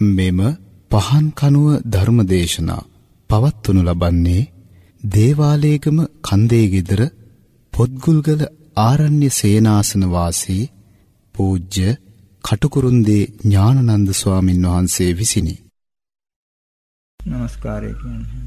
මෙම පහන් කනුව ධර්මදේශනා පවත්වනු ලබන්නේ දේවාලයේගම කන්දේ গিදර පොත්ගුල්ගල ආරණ්‍ය සේනාසන වාසී පූජ්‍ය කටුකුරුන්දී ඥානනන්ද ස්වාමින් වහන්සේ විසිනි. নমස්කාරය කියන්නේ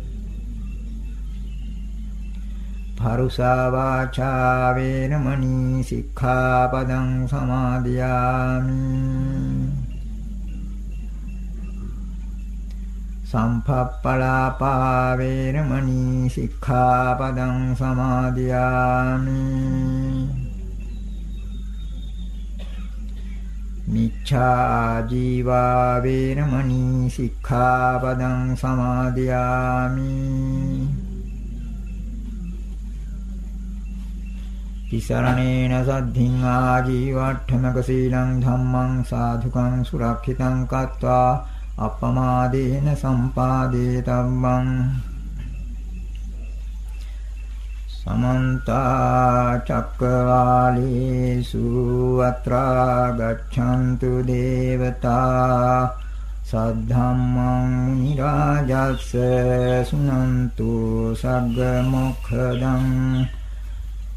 පරුසා වාචා වේරමණී සික්ඛාපදං සමාදියාමි සම්පප්පලාපා වේරමණී සික්ඛාපදං සමාදියාමි මිච්ඡා ජීවා වේරමණී සික්ඛාපදං සමාදියාමි තිසරණේන සද්ධින් ආජීවට්ඨමක සීලං ධම්මං සාධුකං සුරක්ෂිතං කତ୍වා අපමාදේන සම්පාදේ තම්මං සමන්ත චක්කවාලේසු අත්‍රා ගච්ඡන්තු දේවතා සද්ධම්මං නිරාජස්ස සුනන්තු සග්ග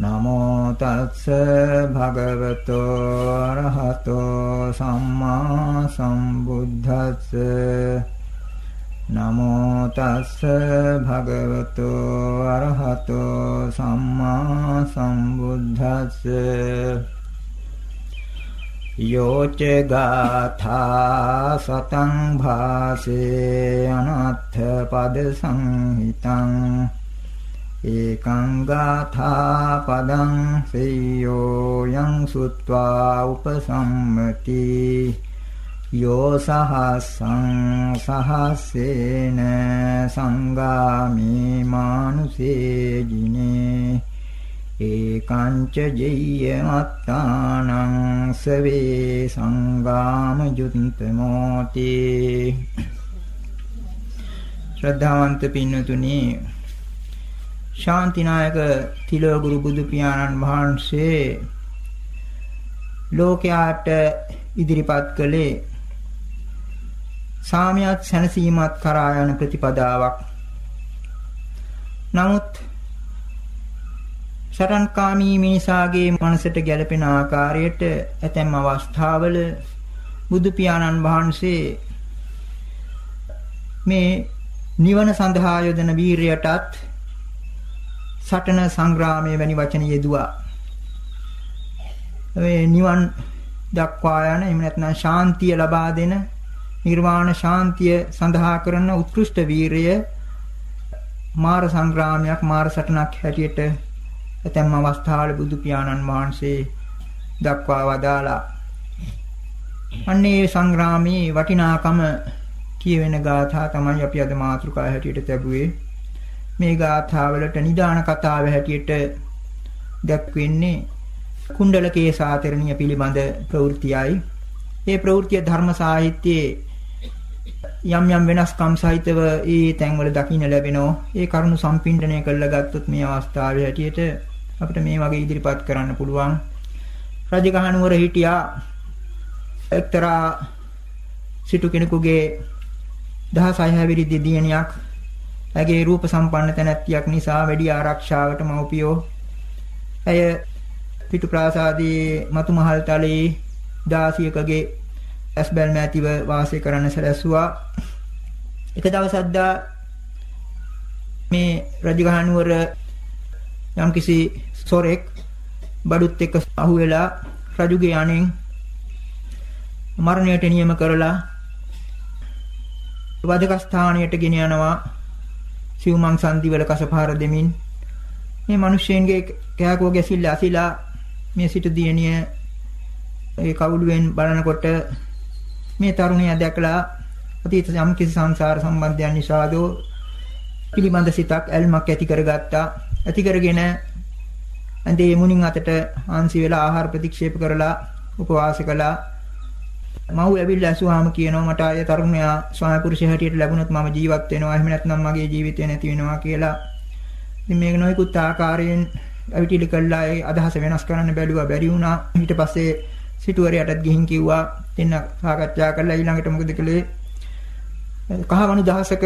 නමෝ තස්ස භගවතෝ අරහතෝ සම්මා සම්බුද්දස්ස නමෝ තස්ස භගවතු අරහතෝ සම්මා සම්බුද්දස්ස යෝච ගාථා සතං භාසේ අනත්ථ පද සංහිතං ඒකං ගාථා පදං සෙය්‍යෝ යං සුත්වා උපසම්මති යෝ සහස්සං සහස්සේන සංගාමේ මානුසේ ජිනේ ඒකංච ජෙය්‍ය මත්තානං සවේ සංගාම යුත්තමෝති ශ්‍රද්ධාවන්ත පින්නතුනි ශාන්තිනායක තිලෝගුරු බුදු පියාණන් වහන්සේ ලෝකයාට ඉදිරිපත් කළේ සාමියත් සැනසීමත් කරා යන ප්‍රතිපදාවක්. නමුත් සරණකාමී මිනිසාගේ මනසට ගැළපෙන ආකාරයට ඇතැම් අවස්ථාවල බුදු පියාණන් වහන්සේ මේ නිවන සඳහා යොදන වීරියටත් සටන සංග්‍රාමයේ වැනි වචන යෙදුවා. මේ නිවන් දක්වා යන එහෙම නැත්නම් ශාන්තිය ලබා දෙන නිර්වාණ ශාන්තිය සඳහා කරන උත්කෘෂ්ඨ වීරය මාර සංග්‍රාමයක් මාර සටනක් හැටියට ඇතැම් අවස්ථාවල බුදු පියාණන් වහන්සේ දක්වා වදාලා අන්නේ සංග්‍රාමී වටිනාකම කියවෙන ගාථා තමයි අපි අද මාතෘකා හැටියට ලැබුවේ මේ ගාථාවලට නිදාන කතාව හැටියට දැක්වෙන්නේ කුණ්ඩලකේ සාතරණිය පිළිබඳ ප්‍රවෘත්තියයි. මේ ප්‍රවෘත්තිය ධර්ම සාහිත්‍යයේ යම් යම් වෙනස්කම් සහිතව ඒ තැන්වල දකින්න ලැබෙනවා. ඒ කරුණු සම්පින්ඩණය කරලා ගත්තොත් මේ අවස්ථාවේ හැටියට අපිට මේ වගේ ඉදිරිපත් කරන්න පුළුවන්. රජගහනුවර හිටියා එක්තරා සිටු කෙනෙකුගේ 16 හැවිරිදි දියණියක් ඇගේ රූප සම්පන්න තැනැත්තියක් නිසා වැඩි ආරක්ෂාවට මව්පියෝ ඇය පිටු ප්‍රාසාදයේ මතු මහල් තලයේ දාසියකගේ ඇස්බල් මැතිව වාසය කරන්න සැලැස්සුවා. එක දවසක් දා මේ රජගහනුවර යම්කිසි සොරෙක් බඩුත් එක්ක අහුවෙලා රජුගේ අණෙන් මරණයට නියම කරලා වදක ස්ථානයට ගෙන යනවා සිව්මන් සන්දිවල කසපාර දෙමින් මේ මිනිස්සෙන්ගේ කෑකෝ ගැසිල්ල අසිලා මේ සිටු දියණිය ඒ කවුළුවෙන් බලනකොට මේ තරුණයා දැකලා අතීත යම් කිසි සංසාර සම්බන්ධයන් නිසාදෝ පිළිබඳ සිතක් ඇල්මක් ඇති කරගත්තා. ඇති කරගෙන ඇඳේ මුණින් අතට ආන්සි වෙලා ආහාර ප්‍රතික්ෂේප කරලා උපවාස කළා. මව් ඇවිල්ලා ඇසුවාම කියනවා මට ආයේ තරුණයා ස්වාමි පුරුෂය හැටියට ලැබුණොත් මම ජීවත් වෙනවා. එහෙම නැත්නම් මගේ ජීවිතය නැති වෙනවා කියලා. ඉතින් මේක නොයෙකුත් ආකාරයෙන් අවිටිලි කළා ඒ අදහස වෙනස් කරන්න බැලුවා බැරි වුණා. ඊට පස්සේ සිටුවරයටත් ගිහින් කිව්වා දෙන්න සාකච්ඡා කරලා ඊළඟට මොකද කළේ? කහවණු දහසක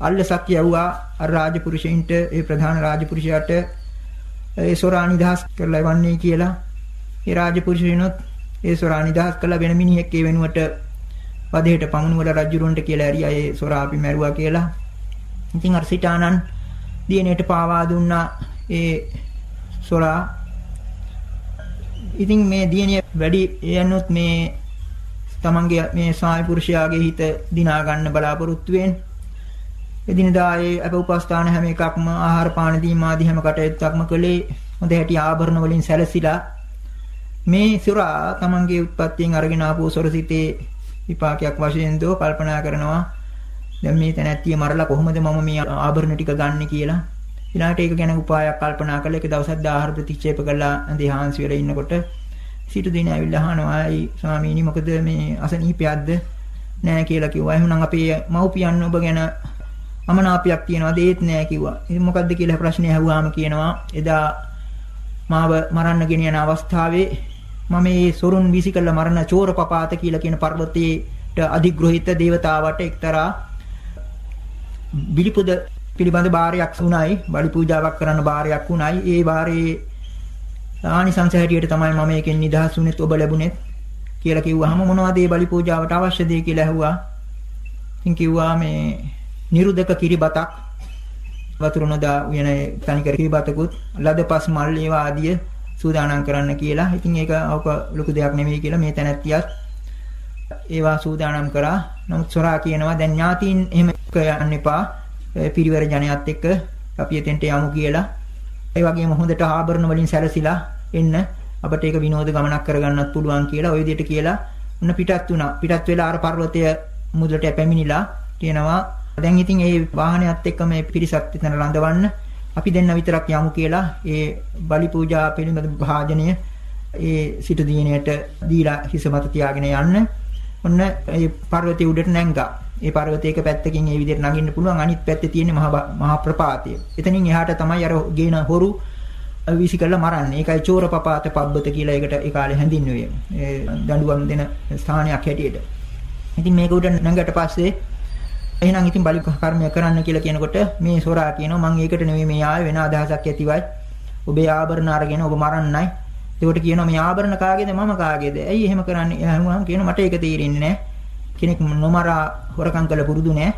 අල්ලසක් යවුවා අර රාජපුරුෂයින්ට ඒ ප්‍රධාන රාජපුරුෂයාට ඒ සොරා නිදහස් කරලා එවන්නේ කියලා. ඒ රාජපුරුෂයිනොත් ඒ සොරා නිදහස් කළා වෙන මිනිහෙක් ඒ වෙනුවට වදේට පමුණුවල රජුරන්ට කියලා ඇරියා ඒ සොරා අපි මැරුවා කියලා. ඉතින් අර සිතානන් දිනේට පාවා දුන්නා ඒ සොරා ඉතින් මේ දියණිය වැඩි යනොත් මේ තමන්ගේ මේ සායි පුරුෂයාගේ හිත දිනා ගන්න බලාපොරොත්තු වෙන්නේ. එදිනදා ඒ අප උපස්ථාන හැම එකක්ම ආහාර පාන දීම ආදී හැම කටයුත්තක්ම කළේ හොඳ හැටි ආභරණ වලින් සැලසිලා මේ සුරා තමන්ගේ උත්පත්තියෙන් අරගෙන ආපු සොරසිතේ විපාකයක් වශයෙන් දෝ කල්පනා කරනවා. දැන් මේ තැනැත්තිය මරලා කොහොමද මම මේ ආභරණ ටික ගන්නෙ කියලා. ඊළාට ඒක ගැන උපායක් කල්පනා කරලා ඒක දවසක් ආහාර ප්‍රතික්ෂේප කරලා ඇඳේ හාන්සි වෙලා ඉන්නකොට. සිටු දින ඇවිල්ලා අහනවා "අයි ස්වාමීනි මොකද මේ අසනීපයක්ද? නෑ කියලා කිව්වා. එහෙනම් අපේ මව්පියන් ඔබ ගැන අමනාපයක් තියනවාද? ඒත් නෑ කිව්වා. ඉතින් මොකද්ද? කියලා ප්‍රශ්නේ අහුවාම කියනවා එදා මාව මරන්න ගෙනියන අවස්ථාවේ මම මේ සොරුන් වීසි කළ මරණ චෝරපපාත කියලා කියන පර්වතයට අධිග්‍රහිත දේවතාවට එක්තරා බිලිපුද පිළිබඳ බාරයක් වුණයි බලි පූජාවක් කරන්න බාරයක් වුණයි. ඒ බාරේ ආනිසංස හැටියට තමයි මම මේකෙන් නිදහස් වුණෙත් ඔබ ලැබුණෙත් කියලා කිව්වහම මොනවද මේ බලි පූජාවට අවශ්‍ය දේ කියලා ඇහුවා. ඉතින් කිව්වා මේ නිරුදක කිරිබතක් වතුර නොදා උයන තනිකර කිරිබතකුත් ලදපස් මල් ඒවා ආදිය සූදානම් කරන්න කියලා. ඉතින් ඒක අවක ලොකු දෙයක් නෙමෙයි කියලා මේ තැනැත්තියත් ඒවා සූදානම් කරා. නමුත් සොරා කියනවා දැන් ඥාතීන් එහෙම යන්න එපා. පිරිවර ජනයත් එක්ක අපි එතෙන්ට යමු කියලා. ඒ වගේම හොඳට ආභරණ වලින් සැරසිලා එන්න අපිට ඒක විනෝද ගමනක් කරගන්නත් පුළුවන් කියලා ওই විදිහට කියලා උන්න පිටත් වුණා. පිටත් වෙලා අර පර්වතය මුදලට පැමිණිලා කියනවා දැන් ඉතින් ඒ වාහනයත් එක්ක මේ පිරිසත් එතන රඳවන්න අපි දෙන්න විතරක් යමු කියලා ඒ බලි පූජා පිළිබඳ භාජනය ඒ සිටු දිනේට දීලා හිස මත තියාගෙන යන්න ඔන්න ඒ පර්වතයේ උඩට නැංගා. ඒ පර්වතයක පැත්තකින් ඒ විදිහට නගින්න පුළුවන් අනිත් පැත්තේ තියෙන මහා මහා ප්‍රපාතය. එතනින් එහාට තමයි අර ගේන හොරු වීසි කරලා මරන්නේ. ඒකයි චෝරපපාත පබ්බත කියලා ඒකට ඒ කාලේ හැඳින්වුවේ. ඒ දඬුවම් දෙන ස්ථානයක් හැටියට. ඉතින් මේක උඩ නැගට පස්සේ එහෙනම් ඉතින් බලි කර්මය කරන්න කියලා කියනකොට මේ සොරා කියනවා මම ඒකට නෙවෙයි මේ ආවේ වෙන අදහසක් ඇතිවයි. ඔබේ ආභරණ අරගෙන ඔබ මරන්නයි. ඒකට කියනවා මේ ආභරණ කාගේද මම කාගේද? ඇයි එහෙම කරන්නේ? එහෙනම් කියනවා මට ඒක තේරෙන්නේ නැහැ. කෙනෙක් නොමරා හොරකම් කළ පුරුදු නැහැ.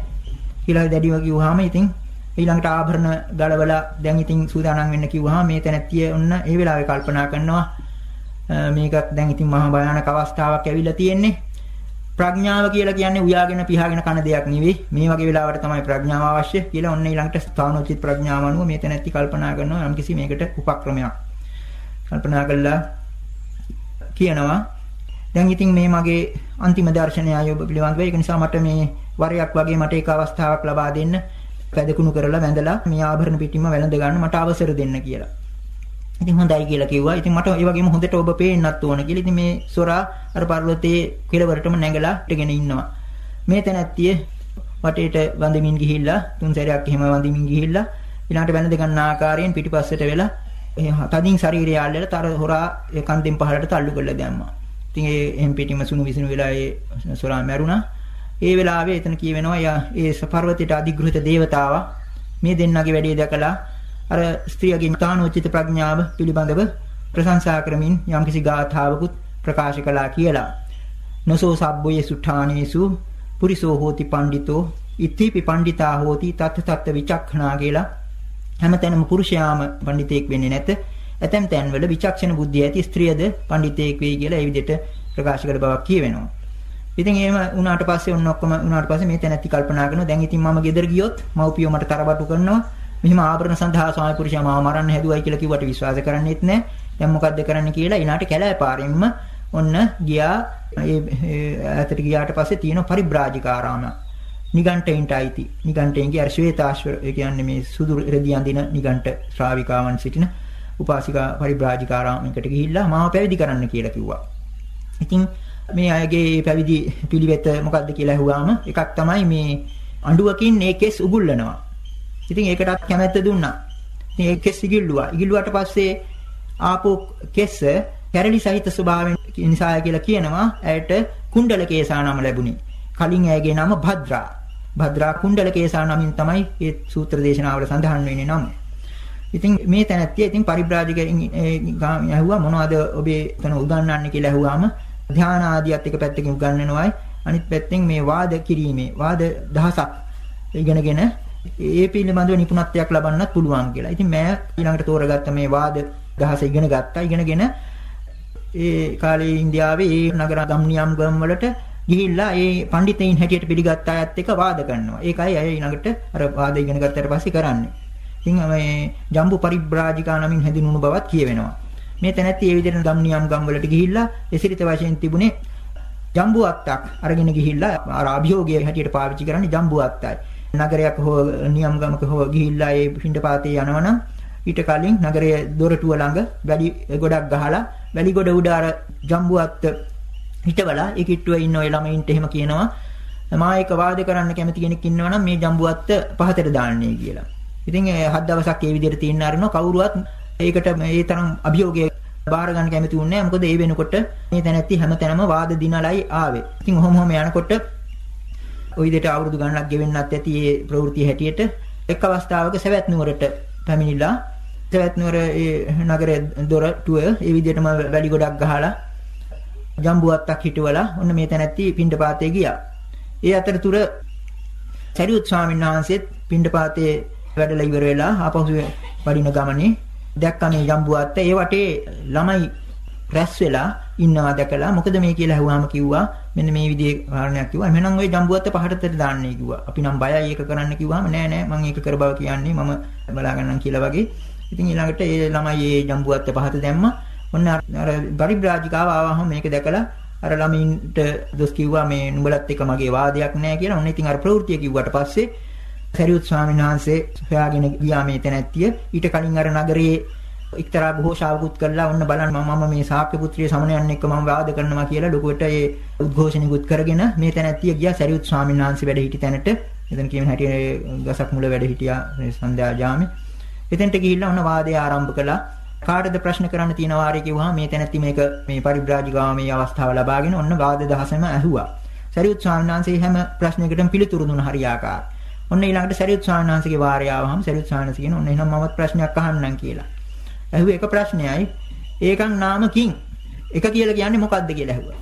කියලා දැඩිව කිව්වහම ඉතින් ඊළඟට ආභරණ ගලවලා දැන් ඉතින් සූදානම් වෙන්න කිව්වහම මේ තැනැත්තිය ඔන්න ඒ වෙලාවේ කල්පනා කරනවා මේකත් දැන් ඉතින් මහා භයානක අවස්ථාවක් ඇවිල්ලා තියෙන්නේ ප්‍රඥාව කියලා කියන්නේ උයාගෙන පියාගෙන කන දෙයක් නෙවෙයි. මේ වගේ වෙලාවට තමයි ප්‍රඥාව අවශ්‍ය කියලා ඔන්න ඊළඟට ස්ථානෝචිත ප්‍රඥාව අනුව මේ තැනැත්ති කල්පනා කරනවා යම් කිසි මේකට උපක්‍රමයක්. කල්පනා කළා කියනවා දැන් ඉතින් මේ මගේ අන්තිම දර්ශනය ආයෝබ පිළිබඳව ඒක නිසා මට මේ වරයක් වගේ මට එක අවස්ථාවක් ලබා දෙන්න පැදකුණු කරලා වැඳලා මේ ආභරණ පිටින්ම වැළඳ ගන්න මට අවසර දෙන්න කියලා. ඉතින් හොඳයි කියලා කිව්වා. ඉතින් මට ඒ වගේම හොඳට ඔබ පේන්නත් ඕන කියලා. ඉතින් මේ සොරා අර පර්වතයේ කෙළවරටම නැගලා හිටගෙන ඉන්නවා. මේ තැනැත්තිය වටේට වඳමින් ගිහිල්ලා තුන් සැරයක් එහෙම වඳමින් ගිහිල්ලා ඊළඟට වැඳ ගන්න ආකාරයෙන් පිටිපස්සට වෙලා තදින් ශරීරය අල්ලලා තර හොරා කන්දෙන් පහළට තල්ලු කරලා දැම්මා. ඉතින් ඒ එහෙම් පිටින්ම සුණු විසුණු වෙලා ඒ සොරා මැරුණා. ඒ වෙලාවේ එතන කියවෙනවා ඒ පර්වතයට අධිග්‍රහිත දේවතාවා මේ දෙන්නගේ වැඩේ දැකලා අර ස්ත්‍රියගේ තානෝචිත ප්‍රඥාව පිළිබඳව ප්‍රශංසා කරමින් යම්කිසි ගාථාවකුත් ප්‍රකාශ කළා කියලා. නසෝ සබ්බයේ සුඨානේසු පුරිසෝ හෝති පණ්ඩිතෝ ඉත්තිපි පණ්ඩිතා හෝති තත් තත් විචක්ඛනා කියලා හැමතැනම පුරුෂයාම පණ්ඩිතෙක් වෙන්නේ නැත. ඇතැම් තැන්වල විචක්ෂණ බුද්ධිය ඇති ස්ත්‍රියද පණ්ඩිතෙක් වෙයි කියලා ඒ විදිහට ප්‍රකාශ කළ බවක් කියවෙනවා. ඉතින් එහෙම වුණාට පස්සේ ඔන්න ඔක්කොම වුණාට පස්සේ මේ තැනැත්ති කල්පනා කරනවා දැන් ඉතින් මම ගෙදර ගියොත් මව්පියෝ මට තරබටු කරනවා මෙහිම ආභරණ සඳහා ස්වාමි පුරුෂයා මාව මරන්න හැදුවයි කියලා කිව්වට විශ්වාස කරන්නේත් නැහැ. දැන් මොකද්ද කරන්න කියලා ඊළාට කැලෑපාරෙන්ම ඔන්න ගියා ඒ ඈතට ගියාට පස්සේ තියෙන පරිබ්‍රාජිකාරාම. නිගණ්ඨයින්ට අයිති. නිගණ්ඨයින්ගේ අර ශ්වේතාශ්වර ඒ කියන්නේ මේ සුදු රෙදි අඳින නිගණ්ඨ ශ්‍රාවිකාවන් සිටින උපාසිකා පරිබ්‍රාජිකාරාමයකට ගිහිල්ලා මාව පැවිදි කරන්න කියලා කිව්වා. ඉතින් මේ අයගේ පැවිදි පිළිවෙත මොකද්ද කියලා අහුවාම එකක් තමයි මේ අඬුවකින් ඒ කෙස් උගුල්ලනවා. ඉතින් ඒකටත් කැමැත්ත දුන්නා. ඉතින් ඒ කෙස් ඉගිල්ලුවා. ඉගිල්ලුවාට පස්සේ ආපෝ කෙස් කැරලි සහිත ස්වභාවයෙන් නිසාය කියලා කියනවා. ඇයට කුණ්ඩල කේසා නම ලැබුණේ. කලින් ඇයගේ නම භද්‍රා. භද්‍රා කුණ්ඩල කේසා නමින් තමයි මේ සූත්‍ර දේශනාවල සඳහන් වෙන්නේ නම. ඉතින් මේ තැනැත්තිය ඉතින් පරිබ්‍රාජකයන් ඇහුවා මොනවද ඔබේ එතන උගන්වන්නේ කියලා ඇහුවාම ධාන ආදියත් එක පැත්තකින් උගන්වනවායි අනිත් පැත්තෙන් මේ වාද කිරීමේ වාද දහසක් ඉගෙනගෙන ඒ පිළිබඳව නිපුණත්වයක් ලබන්නත් පුළුවන් කියලා. ඉතින් මම ඊළඟට තෝරගත්ත මේ වාද දහස ඉගෙන ගත්තා. ඉගෙනගෙන ඒ කාලේ ඉන්දියාවේ ඒ නගර ගම්නියම් ගම් වලට ගිහිල්ලා ඒ පඬිතයින් හැටියට පිළිගත් අයත් එක්ක වාද කරනවා. ඒකයි අය ඊළඟට අර වාද ඉගෙන ගත්තට පස්සේ කරන්නේ. ඉතින් මේ ජම්බු පරිබ්‍රාජිකා නමින් හැඳින්වුණු බවත් කියවෙනවා. මේ තැනැත්ති ඒ විදිහට ගම්නියම් ගම් වලට ගිහිල්ලා එසිරිත වශයෙන් තිබුණේ ජම්බු අත්තක් අරගෙන ගිහිල්ලා අර අභියෝගයේ හැටියට පාවිච්චි කරන්නේ ජම්බු අත්තයි. නගරයක් හෝ නියම් ගමක හෝ ගිහිල්ලා ඒ පිටින්පාතේ යනවනම් ඊට කලින් නගරයේ දොරටුව ළඟ වැලි ගොඩක් ගහලා වැලි ගොඩ උඩ අර ජම්බුවත් හිටවලා ඒ කිට්ටුවේ ඉන්න ඔය ළමයින්ට එහෙම කියනවා මා එක වාද කරන්න කැමති කෙනෙක් ඉන්නවනම් මේ ජම්බුවත් පහතට දාන්නේ කියලා. ඉතින් හත් දවසක් ඒ විදිහට තියෙන්න අරනවා කවුරුවත් ඒකට මේ තරම් අභියෝගය බාර ගන්න කැමති වුණේ නැහැ. මොකද ඒ වෙනකොට මේ තැනැත්ති හැමතැනම වාද දිනලයි ආවේ. ඉතින් ඔහොම ඔහොම යනකොට ওই විදිහට අවුරුදු ගණනක් ගෙවෙන්නත් ඇති මේ ප්‍රවෘත්ති හැටියට එක් අවස්ථාවක සවැත් නුවරට පැමිණිලා සවැත් නුවර ඒ නගරයේ දොරටුව ඒ විදිහටම වැලි ගොඩක් ගහලා ජම්බුවත්තක් හිටවලා ඔන්න මේ තැනැත්ති පිණ්ඩපාතේ ගියා. ඒ අතරතුර සරියුත් ස්වාමීන් වහන්සේත් පිණ්ඩපාතේ වැඩලා ඉවර වෙලා ආපහු වඩින ගමනේ දැක්කා මේ ජම්බුවත්ත ඒ වටේ ළමයි රැස් වෙලා ඉන්නවා දැකලා මොකද මේ කියලා අහුවාම කිව්වා මෙන්න මේ විදිහේ කාරණයක් කිව්වා. එහෙනම් ওই ජම්බුවත්ත පහටට දාන්නයි කිව්වා. අපි නම් බයයි ඒක කරන්න කිව්වාම නෑ නෑ මම ඒක කර බව කියන්නේ මම බලා ගන්නම් කියලා වගේ. ඉතින් ඊළඟට ඒ ළමයි ඒ ජම්බුවත්ත පහට දැම්මා. ඔන්න අර පරිබ්‍රාජිකාව ආවම මේක දැකලා අර ළමින්ට දොස් කිව්වා මේ නුඹලත් එක මගේ වාදයක් නෑ කියලා. ඔන්න ඉතින් අර ප්‍රවෘත්තිය කිව්වට පස්සේ සරියුත් ස්වාමීන් වහන්සේ හොයාගෙන ගියා මේ තැනැත්තිය. ඊට කලින් අර නගරයේ එක්තරා ഘോഷාවකුත් කළා ඔන්න බලන්න මම මේ ශාක්‍ය පුත්‍රිය සමනයන් එක්ක මම වාද කරනවා කියලා ලොකුවට ඒ උද්ඝෝෂණිකුත් කරගෙන මේ තැනැත්තිය ගියා සරියුත් ස්වාමීන් වහන්සේ වැඩ හිටි තැනට එතන කියමන හැටි ගසක් මුල වැඩ හිටියා සන්ධ්‍යා ජාමේ එතෙන්ට ගිහිල්ලා ඔන්න වාදය ආරම්භ කළා කාටද ප්‍රශ්න කරන්න තියෙන වාරේ කිව්වහම මේ තැනැත්ති මේක මේ පරිබ්‍රාජිකාමේ අවස්ථාව ලබාගෙන ඔන්න වාද දහසම ඇහුවා. සරියුත් ස්වාමීන් වහන්සේ හැම ප්‍රශ්නයකටම පිළිතුරු දුන්න හරියාකාර. ඔන්න ඊළඟට සරියුත් ස්වාමීන් වහන්සේගේ වාරය ආවහම සරියුත් ස්වාමීන් වහන්සේ කියන ඔන්න එහෙනම් මමත් ප්‍රශ්නයක් අහන්නම් කියලා. ඇහුවේ එක ප්‍රශ්නයයි. ඒකන් නාම කිං? එක කියලා කියන්නේ මොකද්ද කියලා ඇහුවා.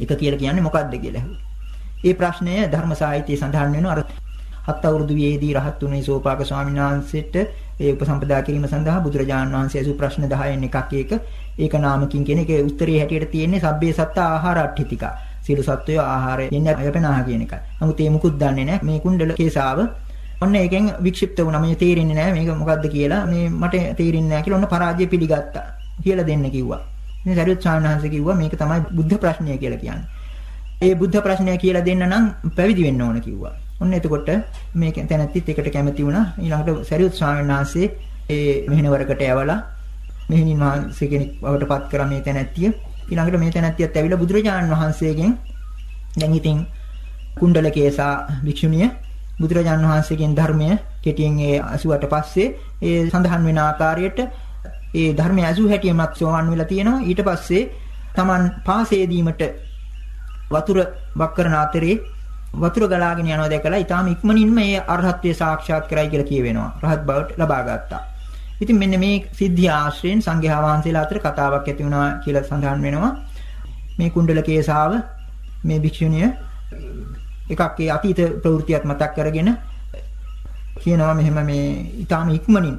එක කියලා කියන්නේ මොකද්ද කියලා ඇහුවා. ඒ ප්‍රශ්නය ධර්ම සාහිත්‍යයේ සඳහන් වෙනවා අර හත් අවුරුදු වියේදී රහත් වුණේ සෝපාක ස්වාමීන් වහන්සේට ඒ උපසම්පදා කිරීම සඳහා බුදුරජාණන් වහන්සේ අසු ප්‍රශ්න 10න් එකක් ඒක ඒක නාමකින් කියන එකේ උත්තරේ හැටියට තියෙන්නේ සබ්බේ සත්ත ආහාර අට්ඨිතික සියලු සත්වය ආහාරය දෙන්න යපනාහ කියන එකයි. නමුත් ඒ මුකුත් දන්නේ නැහැ. මේ කුණ්ඩල කේසාව ඔන්න ඒකෙන් වික්ෂිප්ත වුණා. මේ තේරෙන්නේ නැහැ මේක මොකද්ද කියලා. මේ මට තේරෙන්නේ නැහැ කියලා ඔන්න පරාජය පිළිගත්තා. කියලා දෙන්න කිව්වා. ඉතින් සරියුත් සානහන්සේ කිව්වා මේක තමයි බුද්ධ ප්‍රශ්නය කියලා කියන්නේ. ඒ බුද්ධ ප්‍රශ්නය කියලා දෙන්න නම් පැවිදි වෙන්න ඕන කිව්වා. ඔන්න එතකොට මේ තැනැත්තිත් එකට කැමති වුණා. ඊළඟට සරියුත් ස්වාමීන් වහන්සේ ඒ මෙහෙණවරකට ඇවලා මෙහෙණින් වහන්සේ කෙනෙක් බවට පත් කරා මේ තැනැත්තිය. ඊළඟට මේ තැනැත්තියත් ඇවිල්ලා බුදුරජාණන් වහන්සේගෙන් දැන් ඉතින් කුණ්ඩලකේසා භික්ෂුණිය බුදුරජාණන් වහන්සේගෙන් ධර්මය කෙටියෙන් ඒ 88 පස්සේ ඒ සඳහන් වෙන ආකාරයට ඒ ධර්මය ඇසු හැටියමත් සෝවන් වෙලා තියෙනවා. ඊට පස්සේ Taman පාසේදීමට වතුර වක් කරන අතරේ වතුර ගලාගෙන යනවා දැකලා ඊටාම ඉක්මනින්ම මේ අරහත්ත්වය සාක්ෂාත් කරයි කියලා කියවෙනවා. රහත් බවට ලබා ගත්තා. ඉතින් මෙන්න මේ සිද්ධිය ආශ්‍රයෙන් සංඝයා වහන්සේලා අතර කතාවක් ඇති වුණා කියලා සඳහන් වෙනවා. මේ කුණ්ඩල කේසාව මේ භික්ෂුණිය එකක් ඒ අතීත ප්‍රවෘත්තියක් මතක් කරගෙන කියනවා මෙහෙම මේ ඊටාම ඉක්මනින්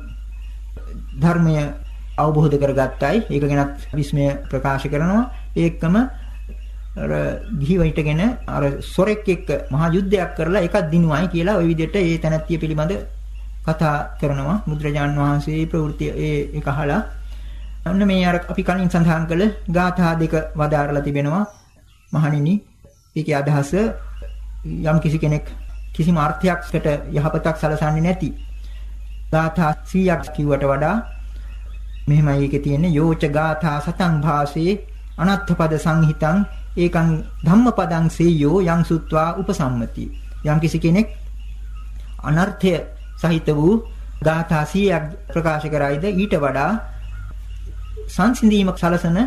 ධර්මය අවබෝධ කරගත්තයි. ඒක ගැනත් විස්මය ප්‍රකාශ කරනවා. ඒකම අර ගිහිව හිටගෙන අර සොරෙක් එක්ක මහා යුද්ධයක් කරලා එකක් දිනුවයි කියලා ওই විදිහට ඒ තැනැත්තිය පිළිබඳ කතා කරනවා. මුද්‍රජාන් වහන්සේ ප්‍රවෘත්ති ඒ ඒක අහලා. අන්න මේ අර අපි කලින් සඳහන් කළ ගාථා දෙක වදාරලා තිබෙනවා. මහණෙනි ඒකේ අදහස යම් කිසි කෙනෙක් කිසිම අර්ථයක්කට යහපතක් සලසන්නේ නැති ගාථා 100ක් කිව්වට වඩා මෙහෙමයි ඒකේ තියෙන්නේ යෝච ගාථා සතං භාසේ අනත්ථපද සංහිතං ඒකං ධම්මපදං සේයෝ යං සුත්වා උපසම්මති යම් කිසි කෙනෙක් අනර්ථය සහිත වූ ගාථා 100ක් ප්‍රකාශ කරයිද ඊට වඩා සංසිඳීමක් සලසන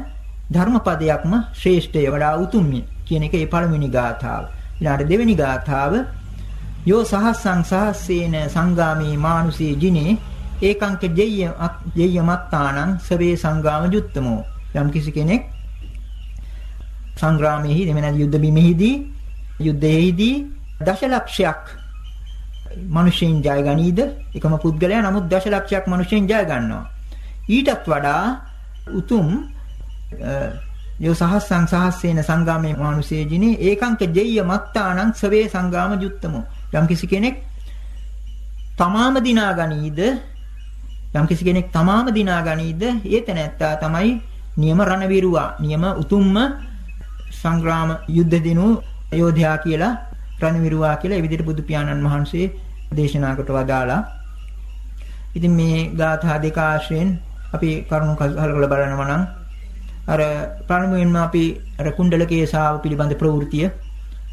ධර්මපදයක්ම ශ්‍රේෂ්ඨය වඩා උතුම්ය කියන එක ඒ පළවෙනි ගාථාව. ඊළඟට දෙවෙනි ගාථාව යෝ සහස්සං සහස්සේන සංගාමී මානුසී ජිනේ ඒකංක දෙය්‍ය දෙය්‍ය මත්තානං සවේ සංගාම යුත්තමෝ යම් කිසි කෙනෙක් සංග්‍රාමයේහි දෙමෙන යුද්ධ බිමෙහිදී යුද්ධයේදී දශලක්ෂයක් මිනිසෙන් ජය ගනීද? එකම පුද්ගලයා නමුත් දශලක්ෂයක් මිනිසෙන් ජය ගන්නවා. ඊටත් වඩා උතුම් යෝ සහස්සං සහස්සේන සංගාමේ මානුෂේ ජිනේ ඒකංක ජෙය්‍ය මත්තානං සවේ සංගාම යුත්තමෝ යම් කිසි කෙනෙක් තමාම දිනා ගනීද යම් කිසි කෙනෙක් තමාම දිනා ගනීද ඒ තැනැත්තා තමයි නියම රණවිරුවා නියම උතුම්ම සංග්‍රාම යුද්ධ දිනු යෝධයා කියලා රණවිරුවා කියලා ඒ විදිහට බුදු පියාණන් වහන්සේ දේශනා කොට වදාලා. ඉතින් මේ ගාථා දෙක ආශ්‍රයෙන් අපි කරුණු කල්කලා බලනවා නම් අර පළමුවෙන්ම අපි අර කුණ්ඩලකේ ශාව පිළිබඳ ප්‍රවෘතිය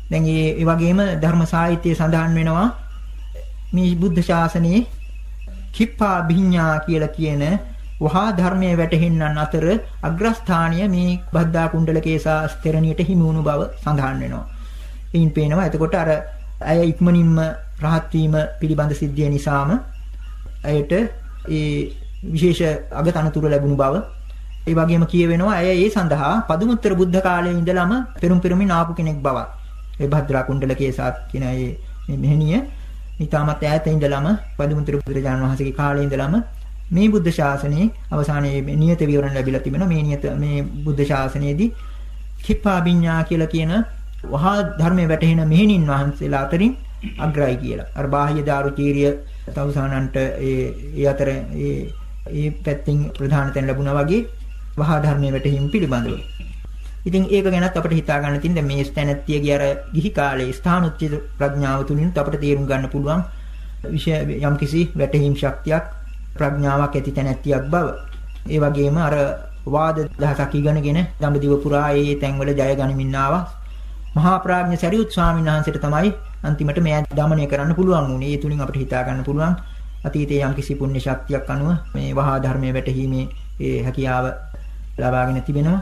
දැන් ඒ වගේම ධර්ම සාහිත්‍යයේ සඳහන් වෙනවා මේ බුද්ධ ශාසනයේ කිප්පා බිඤ්ඤා කියලා කියන වහා ධර්මයේ වැටහෙන්නන් අතර අග්‍රස්ථානීය මේ බද්දා කුණ්ඩලකේසා ස්තරණියට හිමි වුණු බව සඳහන් වෙනවා. එයින් පේනවා එතකොට අර ඇය ඉක්මනින්ම රහත් වීම පිළිබඳ සිද්ධිය නිසාම ඇයට ඒ විශේෂ අගතනතුර ලැබුණු බව ඒ වගේම කියවෙනවා ඇය ඒ සඳහා පදුමුත්තර බුද්ධ කාලයේ ඉඳලම පෙරම් පෙරමින් ආපු කෙනෙක් බව. ඒ භද්‍රා කුණ්ඩල කේසාත් කියන ඒ මෙහෙණිය ඊටමත් ඈත ඉඳලම පදුමුත්තර බුදුරජාණන් වහන්සේගේ කාලයේ ඉඳලම මේ බුද්ධ ශාසනයේ අවසානයේ නියත විවරණ ලැබිලා තිබෙනවා මේ නියත මේ බුද්ධ ශාසනයේදී කිප්පා විඤ්ඤා කියලා කියන වහා ධර්මයේ වැටහෙන මෙහෙණින් වහන්සේලා අතරින් අග්‍රයි කියලා. අර බාහ්‍ය දාරුචීරිය තවුසානන්ට ඒ ඒ අතර ඒ ඒ පැත්තෙන් ප්‍රධාන තැන ලැබුණා වගේ වහා ධර්මයේ වැටහීම පිළිබඳව. ඉතින් ඒක ගැනත් අපිට හිතා ගන්න තියෙන මේ ස්ථනත්තියගේ අර ගිහි කාලේ ස්ථානොච්චිත ප්‍රඥාව තුලින් අපිට තේරුම් ගන්න පුළුවන් විශේෂ යම්කිසි වැටහීම් ශක්තියක් ප්‍රඥාවක් ඇති තැනැත්තියක් බව. ඒ වගේම අර වාද දහසක් ඉගෙනගෙන දඹදිව පුරා ඒ තැන්වල ජය ගනිමින් ආවා. මහා ප්‍රඥ සරියුත් ස්වාමීන් වහන්සේට තමයි අන්තිමට මේ දමනය කරන්න පුළුවන් වුණේ. ඒ තුලින් අපිට හිතා ගන්න පුළුවන් අතීතයේ යම්කිසි පුණ්‍ය ශක්තියක් අනුව මේ වහා ධර්මයේ වැටහීමේ ඒ හැකියාව ලබාගෙන තිබෙනවා.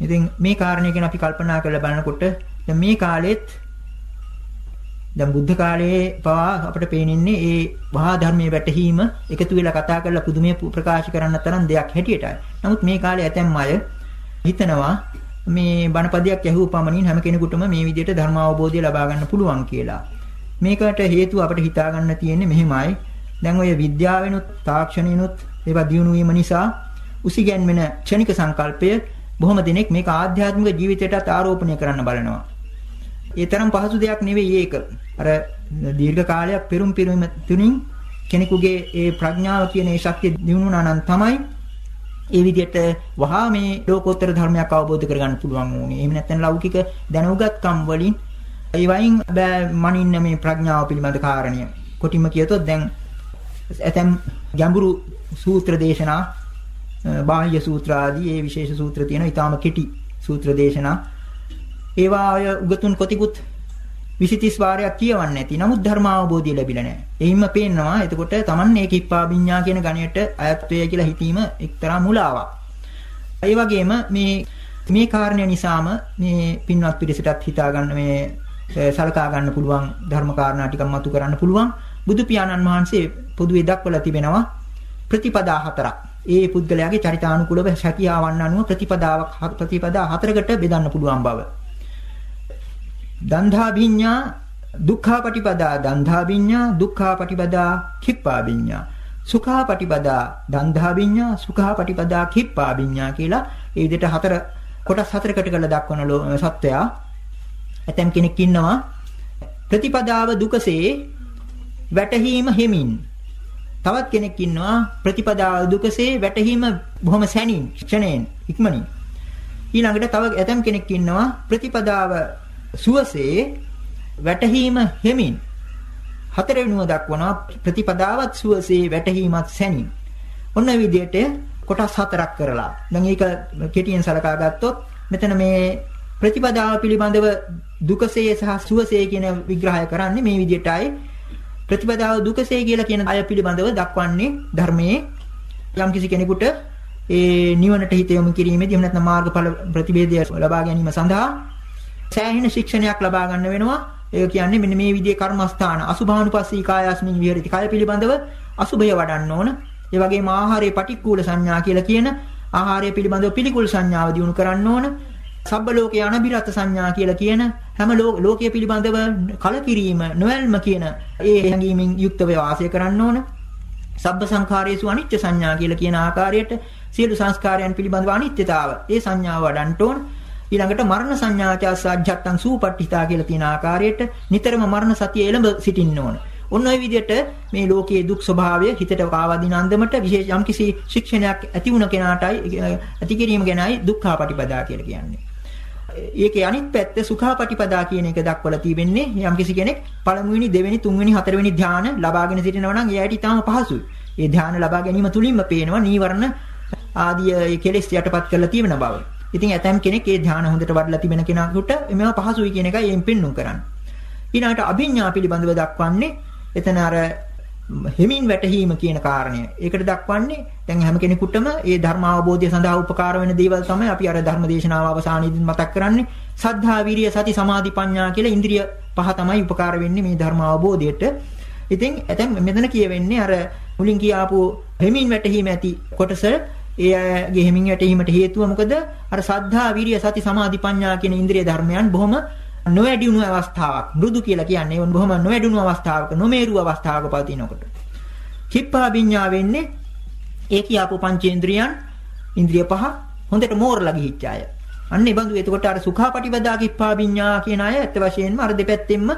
ඉතින් මේ කාරණේ ගැන අපි කල්පනා කරලා බලනකොට දැන් මේ කාලෙත් දැන් බුද්ධ කාලයේ පවා අපිට පේනින්නේ ඒ වහා ධර්මයේ වැටහීම එකතු වෙලා කතා කරලා පුදුමය ප්‍රකාශ කරන්න තරම් දෙයක් හැටියටයි. නමුත් මේ කාලේ ඇතැම් අය හිතනවා මේ බණපදයක් ඇහුව පමණින් හැම කෙනෙකුටම මේ විදිහට ධර්ම අවබෝධය ලබා ගන්න පුළුවන් කියලා. මේකට හේතුව අපිට හිතා ගන්න තියෙන්නේ මෙහෙමයි. දැන් ඔය විද්‍යාවෙනුත් තාක්ෂණිනුත් ඒවා දියුණු වීම නිසා උසිගැන්වෙන ක්ෂණික සංකල්පය බොහොම දිනෙක මේක ආධ්‍යාත්මික ජීවිතයටත් ආරෝපණය කරන්න බලනවා. ඒ තරම් පහසු දෙයක් නෙවෙයි ඒක. අර දීර්ඝ කාලයක් පෙරුම් පිරුම තුنين කෙනෙකුගේ ඒ ප්‍රඥාව කියන ඒ ශක්තිය දිනුනා නම් තමයි ඒ විදිහට වහා මේ ලෝකෝත්තර ධර්මයක් අවබෝධ කරගන්න පුළුවන් ඕනේ. එහෙම නැත්නම් ලෞකික දැනුගත්කම් වලින් ඒ වයින් බෑ මනින්න මේ ප්‍රඥාව පිළිබඳ කාරණය. කොටිම කියතොත් දැන් ඇතම් ගැඹුරු සූත්‍ර දේශනා බාහ්‍ය සූත්‍ර ආදී ඒ විශේෂ සූත්‍ර තියෙනවා. ඊටාම කෙටි සූත්‍ර දේශනා. ඒවා අය උගතුන් කොතිකුත් 20 වාරයක් කියවන්නේ නැති. නමුත් ධර්ම අවබෝධය ලැබිලා නැහැ. එයින්ම පේනවා එතකොට Taman මේ කිප්පා විඤ්ඤා කියන ගණයට අයත් වේ කියලා හිතීම එක්තරා මුලාවක්. ඒ වගේම මේ මේ කාරණය නිසාම මේ පින්වත් පිරිසටත් හිතා ගන්න මේ සලකා ගන්න පුළුවන් ධර්ම කාරණා ටිකක් මතු කරන්න පුළුවන්. බුදු පියාණන් වහන්සේ පොදුවේ දක්වලා තිබෙනවා ප්‍රතිපදා හතරක්. ඒ පුද්ගලයාගේ චරිතානුකූලව හැකියාවන් අනුව ප්‍රතිපදාවක් ප්‍රතිපදා හතරකට බෙදන්න පුළුවන් බව. දන්ධාභිඤ්ඤා දුක්ඛාපටිපදා දන්ධාභිඤ්ඤා දුක්ඛාපටිපදා කිප්පාභිඤ්ඤා සුඛාපටිපදා දන්ධාභිඤ්ඤා සුඛාපටිපදා කිප්පාභිඤ්ඤා කියලා ඒ විදිහට හතර කොටස් හතරකට කරලා දක්වන සත්වයා ඇතම් කෙනෙක් ඉන්නවා ප්‍රතිපදාව දුකසේ වැටහීම හිමින් තවත් කෙනෙක් ඉන්නවා ප්‍රතිපදාව දුකසේ වැටහීම බොහොම සැනින් ක්ෂණයෙන් ඉක්මනින් ඊළඟට තව ඇතම් කෙනෙක් ඉන්නවා ප්‍රතිපදාව සුවසේ වැටහීම හෙමින් හතරවෙනුව දක්වනවා ප්‍රතිපදාවත් සුවසේ වැටහීමත් සැනින්. ඔන්න විදිහට කොටස් හතරක් කරලා. දැන් ඒක කෙටියෙන් සලකා ගත්තොත් මෙතන මේ ප්‍රතිපදාව පිළිබඳව දුකසේ සහ සුවසේ කියන විග්‍රහය කරන්නේ මේ විදිහටයි. ප්‍රතිපදාව දුකසේ කියලා කියන අය පිළිබඳව දක්වන්නේ ධර්මයේ යම් කිසි කෙනෙකුට ඒ නිවනට හිත යොමු කිරීමේදී එහෙම නැත්නම් මාර්ගඵල ප්‍රතිවේදය ලබා ගැනීම සඳහා සෑහෙන ශික්ෂණයක් ලබා ගන්න වෙනවා. ඒක කියන්නේ මෙන්න මේ විදිහේ කර්මස්ථාන අසුභානුපස්සී කායස්මින් විහෙරති. කය පිළිබඳව අසුභය වඩන්න ඕන. ඒ වගේම ආහාරයේ පටික්කුල සංඥා කියලා කියන ආහාරය පිළිබඳව පිළිකුල් සංඥාව දිනු කරන්න ඕන. සබ්බ ලෝකේ අනබිරත සංඥා කියලා කියන හැම ලෝකයේ පිළිබඳව කලකිරීම නොවැල්ම කියන ඒ හැඟීමෙන් යුක්තව වාසය කරන්න ඕන. සබ්බ සංඛාරයේසු අනිත්‍ය සංඥා කියලා කියන ආකාරයට සියලු සංස්කාරයන් පිළිබඳව අනිත්‍යතාව ඒ සංඥාව වඩන්න ඕන. ඊළඟට මරණ සංඥාචා සාජ්ජත්තං සූපට්ඨිතා කියලා තියෙන ආකාරයට නිතරම මරණ සතිය එළඹ සිටින්න ඕන. ඔන්න ඔය විදිහට මේ ලෝකයේ දුක් ස්වභාවය හිතට කාවදින අන්දමට විශේෂ යම්කිසි ශික්ෂණයක් ඇති වුණ කෙනාටයි ඇති කිරීම ගැනයි දුක්ඛාපටිපදා කියලා කියන්නේ. ඒකේ අනිත් පැත්ත සුඛාපටිපදා කියන එක දක්වලා තියෙන්නේ යම්කිසි කෙනෙක් පළමුවෙනි දෙවෙනි තුන්වෙනි හතරවෙනි ධ්‍යාන ලබාගෙන සිටිනවා නම් එයාට ඊටාම පහසුයි. ඒ ධ්‍යාන ලබා ගැනීම තුලින්ම පේනවා නීවරණ ආදී ඒ කෙලෙස් යටපත් කරලා තියෙන බව. ඉතින් ඇතම් කෙනෙක් ඒ ධානය හොඳට වඩලා තිබෙන කෙනෙකුට මේවා පහසුයි කියන එකයි එම් පෙන්눔 කරන්නේ. ඊළඟට අභිඥා පිළිබඳව දක්වන්නේ එතන අර හිමින් වැටහීම කියන කාරණය. ඒකට දක්වන්නේ දැන් හැම කෙනෙකුටම ඒ ධර්ම අවබෝධය සඳහා උපකාර වෙන දේවල් තමයි අපි අර ධර්ම දේශනාව අවසානයේදී මතක් කරන්නේ. සද්ධා, විරිය, සති, සමාධි, ප්‍රඥා කියලා ඉන්ද්‍රිය පහ තමයි උපකාර වෙන්නේ මේ ධර්ම අවබෝධයට. ඉතින් ඇතැම් මෙතන කියවෙන්නේ අර මුලින් කියාපු හිමින් වැටහීම ඇති කොටස ඒ අයගේ හිමින් වැටීමට හේතුව මොකද? අර සද්ධා, විරිය, සති, සමාධි, ප්‍රඥා කියන ඉන්ද්‍රිය ධර්මයන් බොහොම නොවැඩිුණු අවස්ථාවක්. මෘදු කියලා කියන්නේ වොන් බොහොම නොවැඩුණු අවස්ථාවක, නොමේරු අවස්ථාවක පවතිනකොට. කිප්පා විඤ්ඤා වෙන්නේ ඒ කියාපු පංචේන්ද්‍රියන් ඉන්ද්‍රිය පහ හොඳට මෝරලා ගිහිච්ච අය. අන්න ඒ බඳු එතකොට අර සුඛාපටිපදා කිප්පා විඤ්ඤා කියන අය ඇත්ත වශයෙන්ම අර දෙපැත්තෙන්ම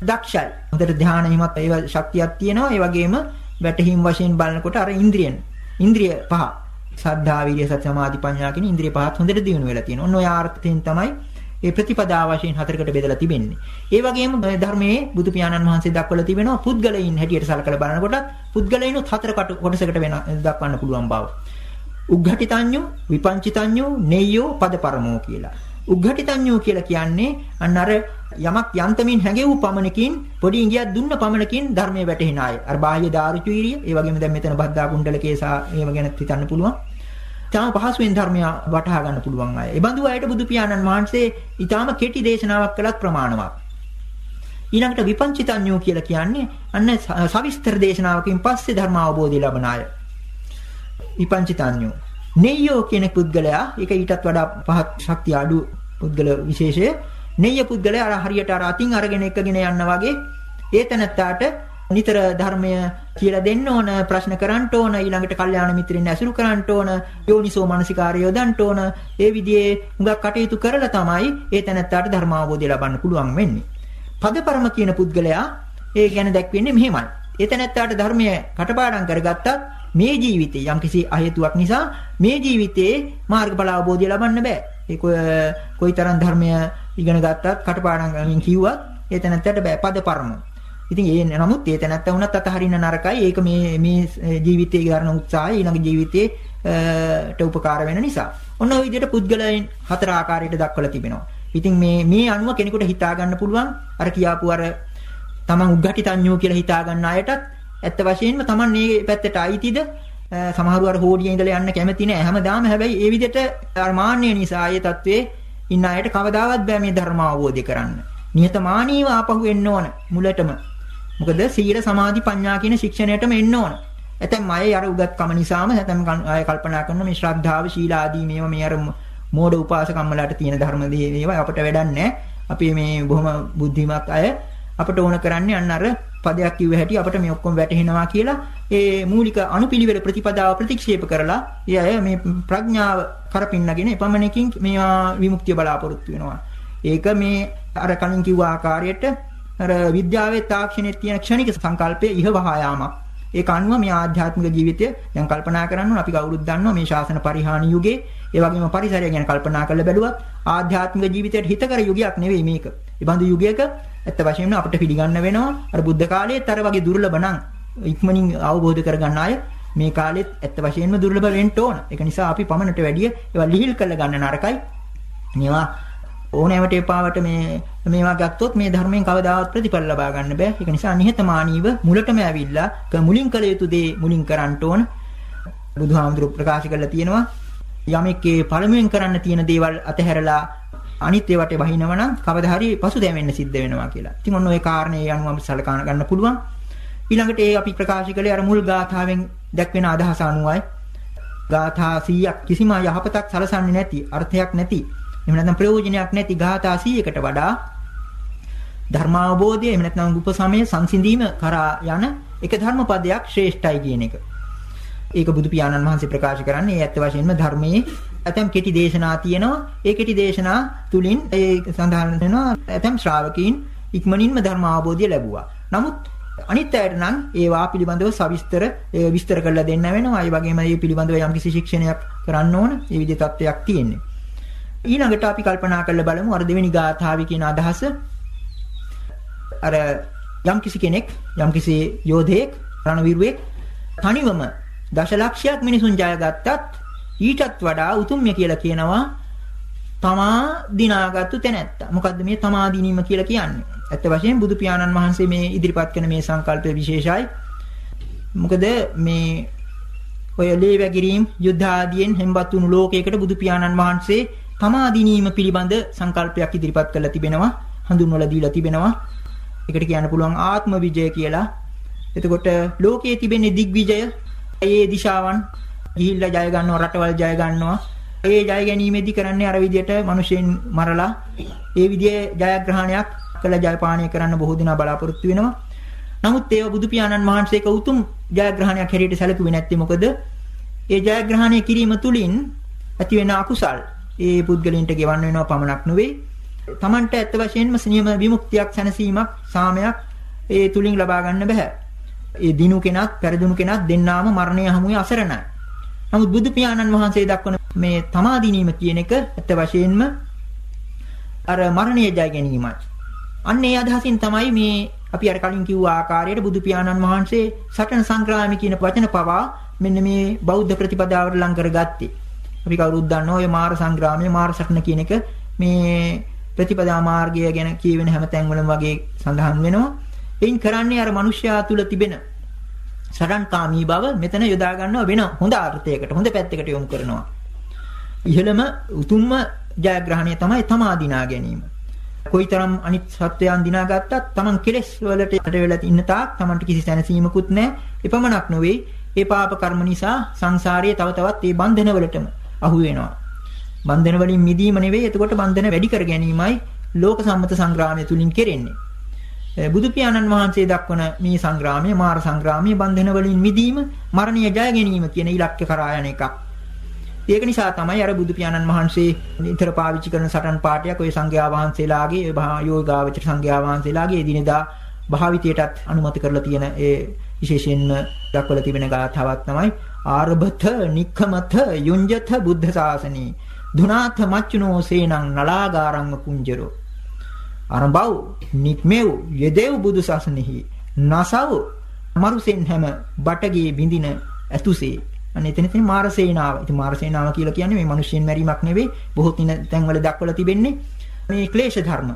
දක්ෂයි. හොඳට ධානය හිමත් ඒ ශක්තියක් තියෙනවා. ඒ වගේම වැටහීම් වශයෙන් බලනකොට අර ඉන්ද්‍රියන් ඉන්ද්‍රිය පහ සද්ධා විරිය සති සමාධි ප්‍රඥා කියන ඉන්ද්‍රිය පහත් හොඳට දියුණු වෙලා තියෙනවා. ඔන්න ඔය ආර්ථයෙන් තමයි ඒ ප්‍රතිපදා වශයෙන් හතරකට බෙදලා තිබෙන්නේ. ඒ වගේම ධර්මයේ බුදු පියාණන් වහන්සේ දක්වලා තිබෙනවා පුද්ගලයින් හැටියට සලකලා බලනකොට පුද්ගලයිනුත් හතර කොටසකට වෙන දක්වන්න පුළුවන් බව. උග්ඝටිතඤ්ඤු, විපංචිතඤ්ඤු, නෙය්‍යෝ, පදපරමෝ කියලා. උග්ඝටිතඤ්ඤෝ කියලා කියන්නේ අන්න අර යමක් යන්තමින් හැඟෙව් පමණකින් පොඩි ඉඟියක් දුන්න පමණකින් ධර්මයේ වැටහෙන අය. අර බාහ්‍ය දාරුචීරිය, ඒ වගේම දැන් මෙතන බද්දා කුණ්ඩලකේසා මේව ගැන හිතන්න පුළුවන්. තාම පහසුවෙන් ධර්මය වටහා ගන්න පුළුවන් අය. ඒ බඳු අයට බුදු පියාණන් වහන්සේ ඊටාම කෙටි දේශනාවක් කළත් ප්‍රමාණවත්. ඊළඟට විපංචිතඤ්ඤෝ කියලා කියන්නේ අන්න සවිස්තර දේශනාවකින් පස්සේ ධර්ම අවබෝධය ලබන අය. විපංචිතඤ්ඤෝ. නෙය්‍යෝ කියන පුද්ගලයා ඒක ඊටත් වඩා පහත් ශක්තිය අඩු පුද්ගල විශේෂය. නෙය්‍ය පුද්ගලයා අර හරියට අර අතින් අරගෙන එකගෙන යන්න වගේ ඒතනත්තාට නිතර ධර්මය කියලා දෙන්න ඕන ප්‍රශ්න කරන්න ඕන ඊළඟට කල්යාණ මිත්‍රින් ඇසුරු කරන්න ඕන යෝනිසෝ මනසිකාරය යොදන්න ඕන ඒ විදිහේ හුඟක් කටයුතු කරලා තමයි ඒ තැනත්තාට ධර්ම අවබෝධය ලබන්න පුළුවන් වෙන්නේ. පදපරම කියන පුද්ගලයා ඒ ගැන දැක්වෙන්නේ මෙහෙමයි. ඒ තැනත්තාට ධර්මය කටපාඩම් කරගත්තත් මේ ජීවිතේ යම්කිසි අහේතුවක් නිසා මේ ජීවිතේ මාර්ගඵල අවබෝධය ලබන්න බෑ. ඒ කොයිතරම් ධර්මය ඉගෙන ගත්තත් කටපාඩම් කරමින් කිව්වත් ඒ තැනත්තට බෑ පදපරම. ඉතින් ඒ නමුත් ඒ තැනත්තා වුණත් අතහරින්න නරකයි. ඒක මේ මේ ජීවිතයේ ගන්න උත්සාහය ඊළඟ ජීවිතේට උපකාර වෙන නිසා. ඔන්න ඔය විදිහට පුද්ගලයන් හතර ආකාරයට දක්වලා තිබෙනවා. ඉතින් මේ මේ අනුව කෙනෙකුට හිතා ගන්න පුළුවන් අර කියාපු අර තමන් උග්ඝටිතඤ්ඤෝ කියලා හිතා ගන්න අයටත් ඇත්ත වශයෙන්ම තමන් මේ පැත්තට අයිතිද සමහරව අර හෝඩියේ ඉඳලා යන්න කැමති නෑ හැමදාම හැබැයි ඒ විදිහට අර මාන්නය නිසා ඒ தત્ත්වයේ ඉන්න අයට කවදාවත් බෑ මේ ධර්ම අවබෝධය කරන්න. නියතමානීව ආපහු එන්න ඕන මුලටම. මොකද සීල සමාධි ප්‍රඥා කියන ශික්ෂණයටම එන්න ඕන. ඇතැම් අය අර උගත්කම නිසාම ඇතැම් අය කල්පනා කරන මේ ශ්‍රද්ධාව ශීල ආදී මේවා මේ අර මෝඩ උපාසකම්මලාට තියෙන ධර්ම දේවා අපට වැඩක් නැහැ. අපි මේ බොහොම බුද්ධිමත් අය අපට ඕන කරන්නේ අන්න අර පදයක් කිව්ව හැටි අපට මේ ඔක්කොම වැටහෙනවා කියලා ඒ මූලික අනුපිළිවෙල ප්‍රතිපදාව ප්‍රතික්ෂේප කරලා ඒ අය මේ ප්‍රඥාව කරපින්නගෙන එපමණකින් මේවා විමුක්තිය බලාපොරොත්තු වෙනවා. ඒක මේ අර කලින් කිව්ව ආකාරයට අර විද්‍යාවේ තාක්ෂණයේ තියෙන ක්ෂණික සංකල්පයේ ඉහවහා යාමක්. ඒක අනුව මේ ආධ්‍යාත්මික ජීවිතය දැන් කල්පනා කරන්න ඕන අපි කවුරුත් දන්නවා මේ ශාසන පරිහානි යුගයේ ඒ වගේම පරිසරය ගැන කල්පනා කරලා බැලුවත් ආධ්‍යාත්මික ජීවිතයට හිතකර යුගයක් නෙවෙයි මේක. ඒ බඳු යුගයක ඇත්ත වශයෙන්ම අපිට පිළිගන්න වෙනවා අර බුද්ධ කාලයේත් අර වගේ දුර්ලභ නම් ඉක්මනින් අවබෝධ කරගන්න අය මේ කාලෙත් ඇත්ත වශයෙන්ම දුර්ලභ වෙන්න ඕන. ඒක නිසා අපි පමණට වැඩිය ඒවා ලිහිල් කරලා ගන්න නරකයි. මේවා ඕනෑමට එපාවට මේ මේවා ගත්තොත් මේ ධර්මයෙන් කවදාවත් ප්‍රතිඵල ලබා ගන්න බෑ. ඒක නිසා නිහතමානීව මුලටම ඇවිල්ලා මුලින් කළ යුතු දේ මුලින් කරන්න ඕන. බුදුහාමුදුරු ප්‍රකාශ කරලා තියෙනවා යමෙක්ගේ පළමුවෙන් කරන්න තියෙන දේවල් අතහැරලා අනිත් ඒවාට වහිනව නම් කවදා හරි පසුදැවෙන්න සිද්ධ වෙනවා කියලා. ඉතින් ඔන්න ඔය කාරණේ අනුව අපි සලකා ගන්න පුළුවන්. ඊළඟට ඒ අපි ප්‍රකාශ කළේ අර මුල් ගාථාවෙන් දැක්වෙන අදහස අනුවයි. ගාථා 100ක් කිසිම යහපතක් සලසන්නේ නැති අර්ථයක් නැති එහෙම නැත්නම් ප්‍රයෝජනයක් නැති ගාථා 100කට වඩා ධර්මාවබෝධය එහෙම නැත්නම් උපසමය සංසිඳීම කරා යන එක ධර්මපදයක් ශ්‍රේෂ්ඨයි කියන එක. ඒක බුදු පියාණන් වහන්සේ ප්‍රකාශ කරන්නේ ඒ ඇත්ත වශයෙන්ම ධර්මයේ ඇතම් කෙටි දේශනා තියෙනවා. ඒ කෙටි දේශනා තුලින් ඒ සඳහන් වෙනවා ඇතම් ශ්‍රාවකීන් ඉක්මනින්ම ධර්ම අවබෝධය ලැබුවා. නමුත් අනිත් අයට නම් ඒවා පිළිබඳව සවිස්තර විස්තර කරලා දෙන්න වෙනවා. ඒ වගේම මේ පිළිබඳව යම්කිසි ශික්ෂණයක් කරන්න ඕන. මේ විදිහේ තත්ත්වයක් තියෙන්නේ. ඊළඟට අපි කල්පනා කරලා බලමු අර දෙවෙනි ගාථාවේ කියන අදහස අර යම්කිසි කෙනෙක් යම්කිසි යෝධයෙක් රණවිරුවෙක් තනිවම දශලක්ෂයක් මිනිසුන් ජයගත්තත් ඊටත් වඩා උතුම්ය කියලා කියනවා තමා දිනාගත්තු තැනැත්තා. මොකද්ද මේ තමා දිනීම කියලා කියන්නේ? ඇත්ත වශයෙන්ම බුදු පියාණන් වහන්සේ මේ ඉදිරිපත් කරන මේ සංකල්පය විශේෂයි. මොකද මේ ඔය ලේවැගිරීම් යුද්ධ ආදියෙන් හෙම්බත් වුණු ලෝකයකට බුදු පියාණන් වහන්සේ තමා දිනීම පිළිබඳ සංකල්පයක් ඉදිරිපත් කරලා තිබෙනවා. හඳුන්වලා දීලා තිබෙනවා. ඒකට කියන්න පුළුවන් ආත්ම විජය කියලා. එතකොට ලෝකයේ තිබෙන දිග්විජය ඒ දිශාවන් ගිහිල්ලා ජය ගන්නවා රටවල් ජය ගන්නවා. ඒ ජය ගැනීමේදී කරන්නේ අර විදියට මිනිසෙන් මරලා ඒ විදිහේ ජයග්‍රහණයක් කළ ජයපානය කරන්න බොහෝ දිනා බලාපොරොත්තු වෙනවා. නමුත් ඒව බුදු පියාණන් වහන්සේක උතුම් ජයග්‍රහණයක් හැටියට සැලකුවේ නැත්තේ මොකද? ඒ ජයග්‍රහණය කිරීම තුළින් ඇති වෙන අකුසල් ඒ පුද්ගලයන්ට ගෙවන්න වෙනවා පමණක් නෙවෙයි. Tamanට ඇත්ත වශයෙන්ම නියම විමුක්තියක් සැනසීමක් සාමයක් ඒ තුලින් ලබා ගන්න බෑ. ඒ දිනු කෙනත්, පෙරදුණු කෙනත් දෙන්නාම මරණය හමුවේ අසරණයි. නමුත් බුදු පියාණන් වහන්සේ දක්වන මේ තමා දිනීම කියන එක ඇත්ත වශයෙන්ම අර මරණය ජය ගැනීමයි. අන්න ඒ අදහසින් තමයි මේ අපි අර කලින් කිව්ව ආකාරයට බුදු පියාණන් වහන්සේ සටන සංග්‍රාමී කියන වචන පවා මෙන්න මේ බෞද්ධ ප්‍රතිපදාවට ලං කරගත්තේ. අපි කවුරුත් දන්නවා ඔය මාර සංග්‍රාමයේ මාර සටන කියන එක මේ ප්‍රතිපදා මාර්ගය ගැන කියවෙන හැම තැන්වලම වගේ සඳහන් වෙනවා. එයින් කරන්නේ අර මිනිස්යා තුල තිබෙන සරණකාමී බව මෙතන යොදා ගන්නව වෙන හොඳ අර්ථයකට හොඳ පැත්තකට යොමු කරනවා. ඉහළම උතුම්ම ජයග්‍රහණය තමයි තමා දිනා ගැනීම. කොයිතරම් අනිත් සත්වයන් දිනාගත්තත් Taman කෙලෙස් වලට යට වෙලා ඉන්න තාක් Tamanට කිසි සැනසීමකුත් නැහැ. එපමණක් නොවේ ඒ පාප කර්ම නිසා සංසාරයේ තව තවත් ඒ බන්ධන වලටම අහු වෙනවා. බන්ධන වලින් මිදීම නෙවෙයි එතකොට බන්ධන වැඩි කර ගැනීමයි ලෝක සම්මත සංග්‍රාමය තුලින් කෙරෙන්නේ. බුදු පියාණන් වහන්සේ දක්වන මේ සංග්‍රාමය මාර සංග්‍රාමය බන්ධන වලින් මිදීම මරණීය ජය ගැනීම කියන ඉලක්ක කරා යන එකක්. ඒක නිසා තමයි අර බුදු පියාණන් වහන්සේ නිතර පාවිච්චි කරන සටන් පාඨයක් ඔය සංඝයා වහන්සේලාගේ යෝගාවචර සංඝයා වහන්සේලාගේ එදිනෙදා භාවිතයටත් අනුමත කරලා තියෙන ඒ විශේෂයෙන්ම දක්වලා තිබෙන ගාථාවක් තමයි ආරභත නික්ඛමත යුඤ්ජත බුද්ධ ශාසනී දුනාත මච්චුනෝ සේනං නලාගාරං කුංජරෝ අරඹව් නික්මෙව් යෙදෙව් බුදු ශාසනෙහි නසව මරුසෙන් හැම බටගේ බිඳින ඇතුසේ අනේ එතන තියෙන මාරසේනාව. ඉතින් මාරසේනාව කියලා කියන්නේ මේ මිනිස්සුන් මැරීමක් නෙවෙයි. බොහෝ තින තැන්වල දක්වලා තිබෙන්නේ මේ ක්ලේශ ධර්ම.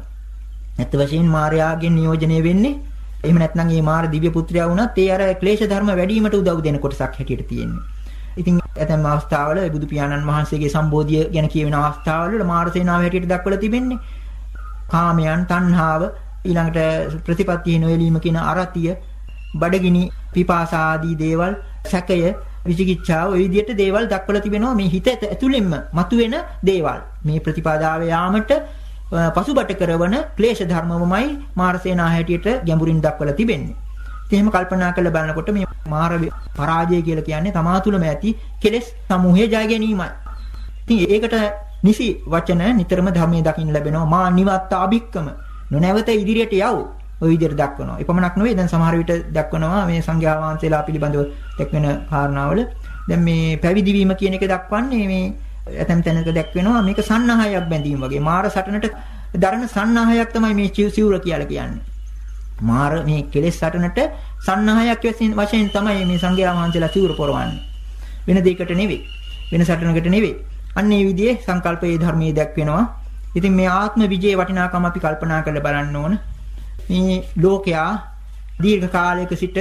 ඇත්ත වශයෙන් මාර්යාගෙන් නියෝජනය වෙන්නේ එහෙම නැත්නම් මේ මාර දිව්‍ය පුත්‍රයා වුණත් ඒ අර ක්ලේශ ධර්ම වැඩි වීමට උදව් දෙන කොටසක් හැටියට තියෙන්නේ. ඉතින් ඇතැම් අවස්ථාවල බුදු පියාණන් වහන්සේගේ සම්බෝධිය ගැන කියවෙන අවස්ථාවල මාරසේනාව හැටියට දක්වලා තිබෙන්නේ කාමයන්, තණ්හාව, ඊළඟට ප්‍රතිපත්තිය නොයලීම කියන අරතිය, බඩගිනි, පිපාසා ආදී දේවල්, සැකය, විචිකිච්ඡාව ওই විදිහට දේවල් දක්වලා තිබෙනවා මේ හිත ඇතුළෙන්ම මතුවෙන දේවල්. මේ ප්‍රතිපදාව යාමට පසුබට කරවන ක්ලේශ ධර්මවමයි මාරසේනා හැටියට ගැඹුරින් දක්වලා තිබෙන්නේ. ඉතින් එහෙම කල්පනා කරලා බලනකොට මේ මාර පරාජය කියලා කියන්නේ තමා තුළම ඇති කෙලෙස් සමූහය ජය ගැනීමයි. ඉතින් ඒකට නිසි වචන නිතරම ධර්මයේ දකින්න ලැබෙනවා මා නිවත්ත අභික්කම නොනැවත ඉදිරියට යව් ඔය විදිහට දක්වනවා. එපමණක් නෙවෙයි දැන් සමහර විට දක්වනවා මේ සංඝයා වහන්සේලා පිළිබඳව දක්වන කාරණාවල දැන් මේ පැවිදි වීම කියන එක දක්වන්නේ මේ ඇතැම් තැනක දැක්වෙනවා මේක සන්නහයක් බැඳීම වගේ. මාර සටනට දරන සන්නහයක් තමයි මේ සිවුර කියලා කියන්නේ. මාර මේ කෙලෙස් සටනට සන්නහයක් වශයෙන් තමයි මේ සංඝයා වහන්සේලා සිවුර පොරවන්නේ. වෙන දෙයකට නෙවෙයි. වෙන සටනකට නෙවෙයි. අන්න ඒ විදිහේ සංකල්පයේ ධර්මයේ දැක්වෙනවා. ඉතින් මේ ආත්ම විජේ වටිනාකම අපි කල්පනා කරලා බලන්න ඕන. මේ ලෝකයා දීර්ඝ කාලයක සිට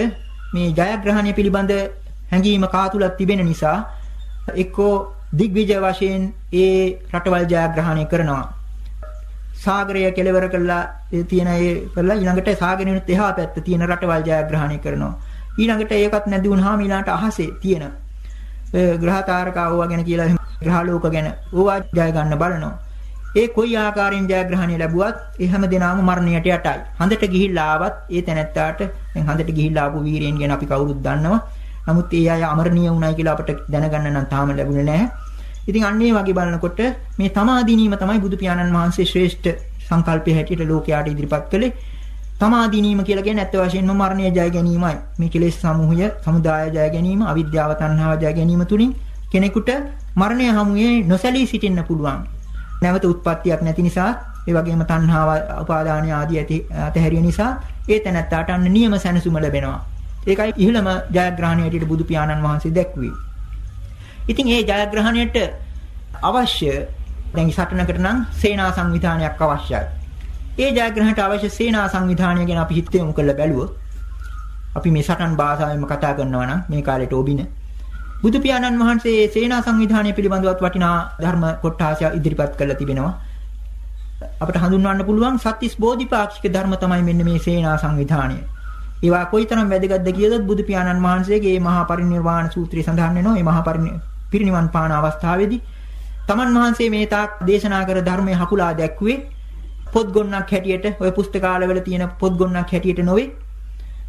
මේ ජයග්‍රහණය පිළිබඳ හැඟීම කාතුලක් තිබෙන නිසා එක්කෝ දිග්විජය වශයෙන් ඒ රටවල් ජයග්‍රහණය කරනවා. සාගරය කෙලවර කළා තියෙන ඒ කරලා ඊළඟට සාගරෙනුත් එහා පැත්ත තියෙන රටවල් ජයග්‍රහණය කරනවා. ඊළඟට ඒකත් නැති වුණාම ඊළඟට අහසේ තියෙන ග්‍රහ තාරකා ඕවා ගැන කියලා ග්‍රහලෝක ගැන ඕවා ජය ගන්න බලනවා. ඒ කොයි ආකාරයෙන් ජයග්‍රහණය ලැබුවත් ඒ හැම දිනම මරණයට යටයි. හඳට ගිහිල්ලා ආවත් ඒ තැනැත්තාට දැන් හඳට ගිහිල්ලා ආපු වීරයන් ගැන අපි කවුරුත් දන්නවා. නමුත් ඒ අය අමරණීය වුණයි කියලා අපිට දැනගන්න නම් තාම ලැබුණේ නැහැ. ඉතින් අන්න ඒ වගේ බලනකොට මේ තමාදීනීම තමයි බුදු පියාණන් වහන්සේ ශ්‍රේෂ්ඨ සංකල්පය හැටියට ලෝකයට ඉදිරිපත් කළේ. තමාදීනීම කියලා කියන්නේ ඇත්ත වශයෙන්ම මරණය ජය ගැනීමයි. මේ කෙලෙස් සමූහය, සමුදාය ජය ගැනීම, අවිද්‍යාව තණ්හාව ජය ගැනීම තුලින් කෙනෙකුට මරණය හමුවේ නොසැලී සිටින්න පුළුවන්. නැවත උත්පත්තියක් නැති නිසා ඒ වගේම තණ්හාව, උපාදාන ආදී ඇති අතහැරිය නිසා ඒ තැනත්තාට අන්න නියම සැනසුම ලැබෙනවා. ඒකයි ඉහළම ජයග්‍රහණය හැටියට බුදු පියාණන් වහන්සේ දැක්ුවේ. ඉතින් ඒ ජයග්‍රහණයට අවශ්‍ය දැන් සටනකට නම් සේනා සංවිධානයක් අවශ්‍යයි. ඒ ජයග්‍රහණයට අවශ්‍ය සේනා සංවිධානය ගැන අපි හිත යොමු කරලා බැලුවොත් අපි මේ සටන් භාෂාවෙන්ම කතා කරනවා නම් මේ කාලේට ඔබින බුදු පියාණන් වහන්සේ සේනා සංවිධානය පිළිබඳවත් වටිනා ධර්ම කොටාසය ඉදිරිපත් කරලා තිබෙනවා. අපිට හඳුන්වන්න පුළුවන් සත්‍තිස් බෝධිපාක්ෂික ධර්ම තමයි මෙන්න මේ සේනා සංවිධානය. ඒවා කොයිතරම් වැදගත්ද කියලාත් බුදු පියාණන් වහන්සේගේ මහා පරිනිර්වාණ සූත්‍රය සඳහන් වෙනවා. මේ මහා පිරිනිවන් පාන අවස්ථාවේදී තමන් වහන්සේ මේ තාක් දේශනා කර ධර්මයේ හකුලා දැක්ුවේ පොත් ගොන්නක් හැටියට ඔය පුස්තකාලවල තියෙන පොත් ගොන්නක් හැටියට නොවේ.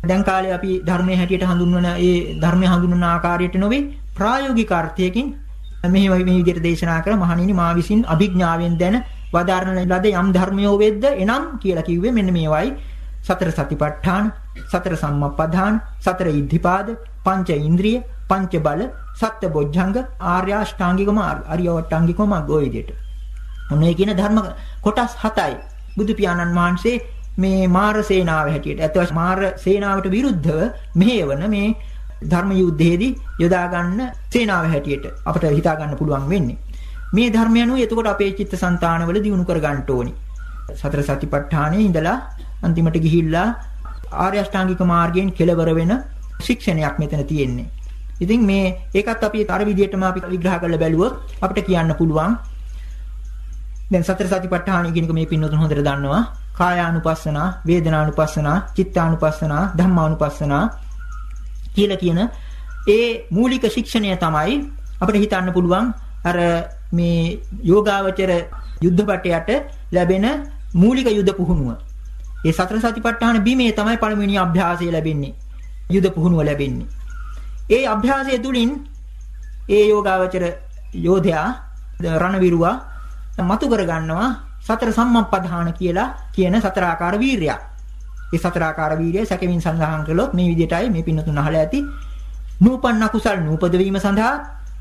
දැන් කාලේ අපි ධර්මයේ හැටියට හඳුන්වන ඒ ධර්මයේ හඳුන්වන ආකාරයට නොවේ ප්‍රායෝගික අර්ථයකින් මෙහි මේ විදිහට දේශනා කර මහණෙනි මා විසින් අභිඥාවෙන් දැන වදාරන ලද යම් ධර්මයෝ වෙද්ද එනම් කියලා කිව්වේ මෙන්න මේවයි සතර සතිපට්ඨාන සතර සම්මප්පදාන සතර ඉද්ධිපාද පංච ඉන්ද්‍රිය පංච බල සත්‍ය බොජ්ජංග ආර්ය අෂ්ටාංගික මාර්ග අරියවට්ටාංගික මාර්ග ඔය විදිහට මොනේ කියන ධර්ම කොටස් 7යි බුදු පියාණන් වහන්සේ මේ මාර සේනාව හැටියට ඇත්ත මාර සේනාවට විරුද්ධව මෙහෙවන මේ ධර්ම යුද්ධයේදී යොදා ගන්න සේනාව හැටියට අපිට හිතා ගන්න පුළුවන් වෙන්නේ. මේ ධර්මයන්ු එතකොට අපේ චිත්තසංතානවල දිනු කර ගන්න ඕනි. සතර සතිපට්ඨානයේ ඉඳලා අන්තිමට ගිහිල්ලා ආර්ය අෂ්ටාංගික මාර්ගයෙන් කෙලවර වෙන ශික්ෂණයක් මෙතන තියෙන්නේ. ඉතින් මේ ඒකත් අපි අර විදිහටම අපි විග්‍රහ කරලා බැලුවොත් අපිට කියන්න පුළුවන් දැන් සතර සතිපට්ඨාන කියන එක මේ පින්නතුන් හොඳට දන්නවා. කායානුපස්සනා, වේදනානුපස්සනා, චිත්තානුපස්සනා, ධම්මානුපස්සනා කියලා කියන ඒ මූලික ශික්ෂණය තමයි අපිට හිතන්න පුළුවන් අර මේ යෝගාවචර යුද්ධපටයට ලැබෙන මූලික යුද පුහුණුව. ඒ සතර සතිපට්ඨාන බීමේ තමයි පළමුවෙනි අභ්‍යාසය ලැබෙන්නේ. යුද පුහුණුව ලැබෙන්නේ. ඒ අභ්‍යාසය තුලින් ඒ යෝගාවචර යෝධයා රණවිරුවා මතු කර ගන්නවා සතර සම්මප්පදාන කියලා කියන සතර ආකාර වීරියක්. ඒ සතර ආකාර වීරිය සැකමින් සඳහන් කළොත් මේ විදිහටයි මේ පින්නතුන් අහලා ඇති. නූපන්න කුසල් නූපද වීම සඳහා,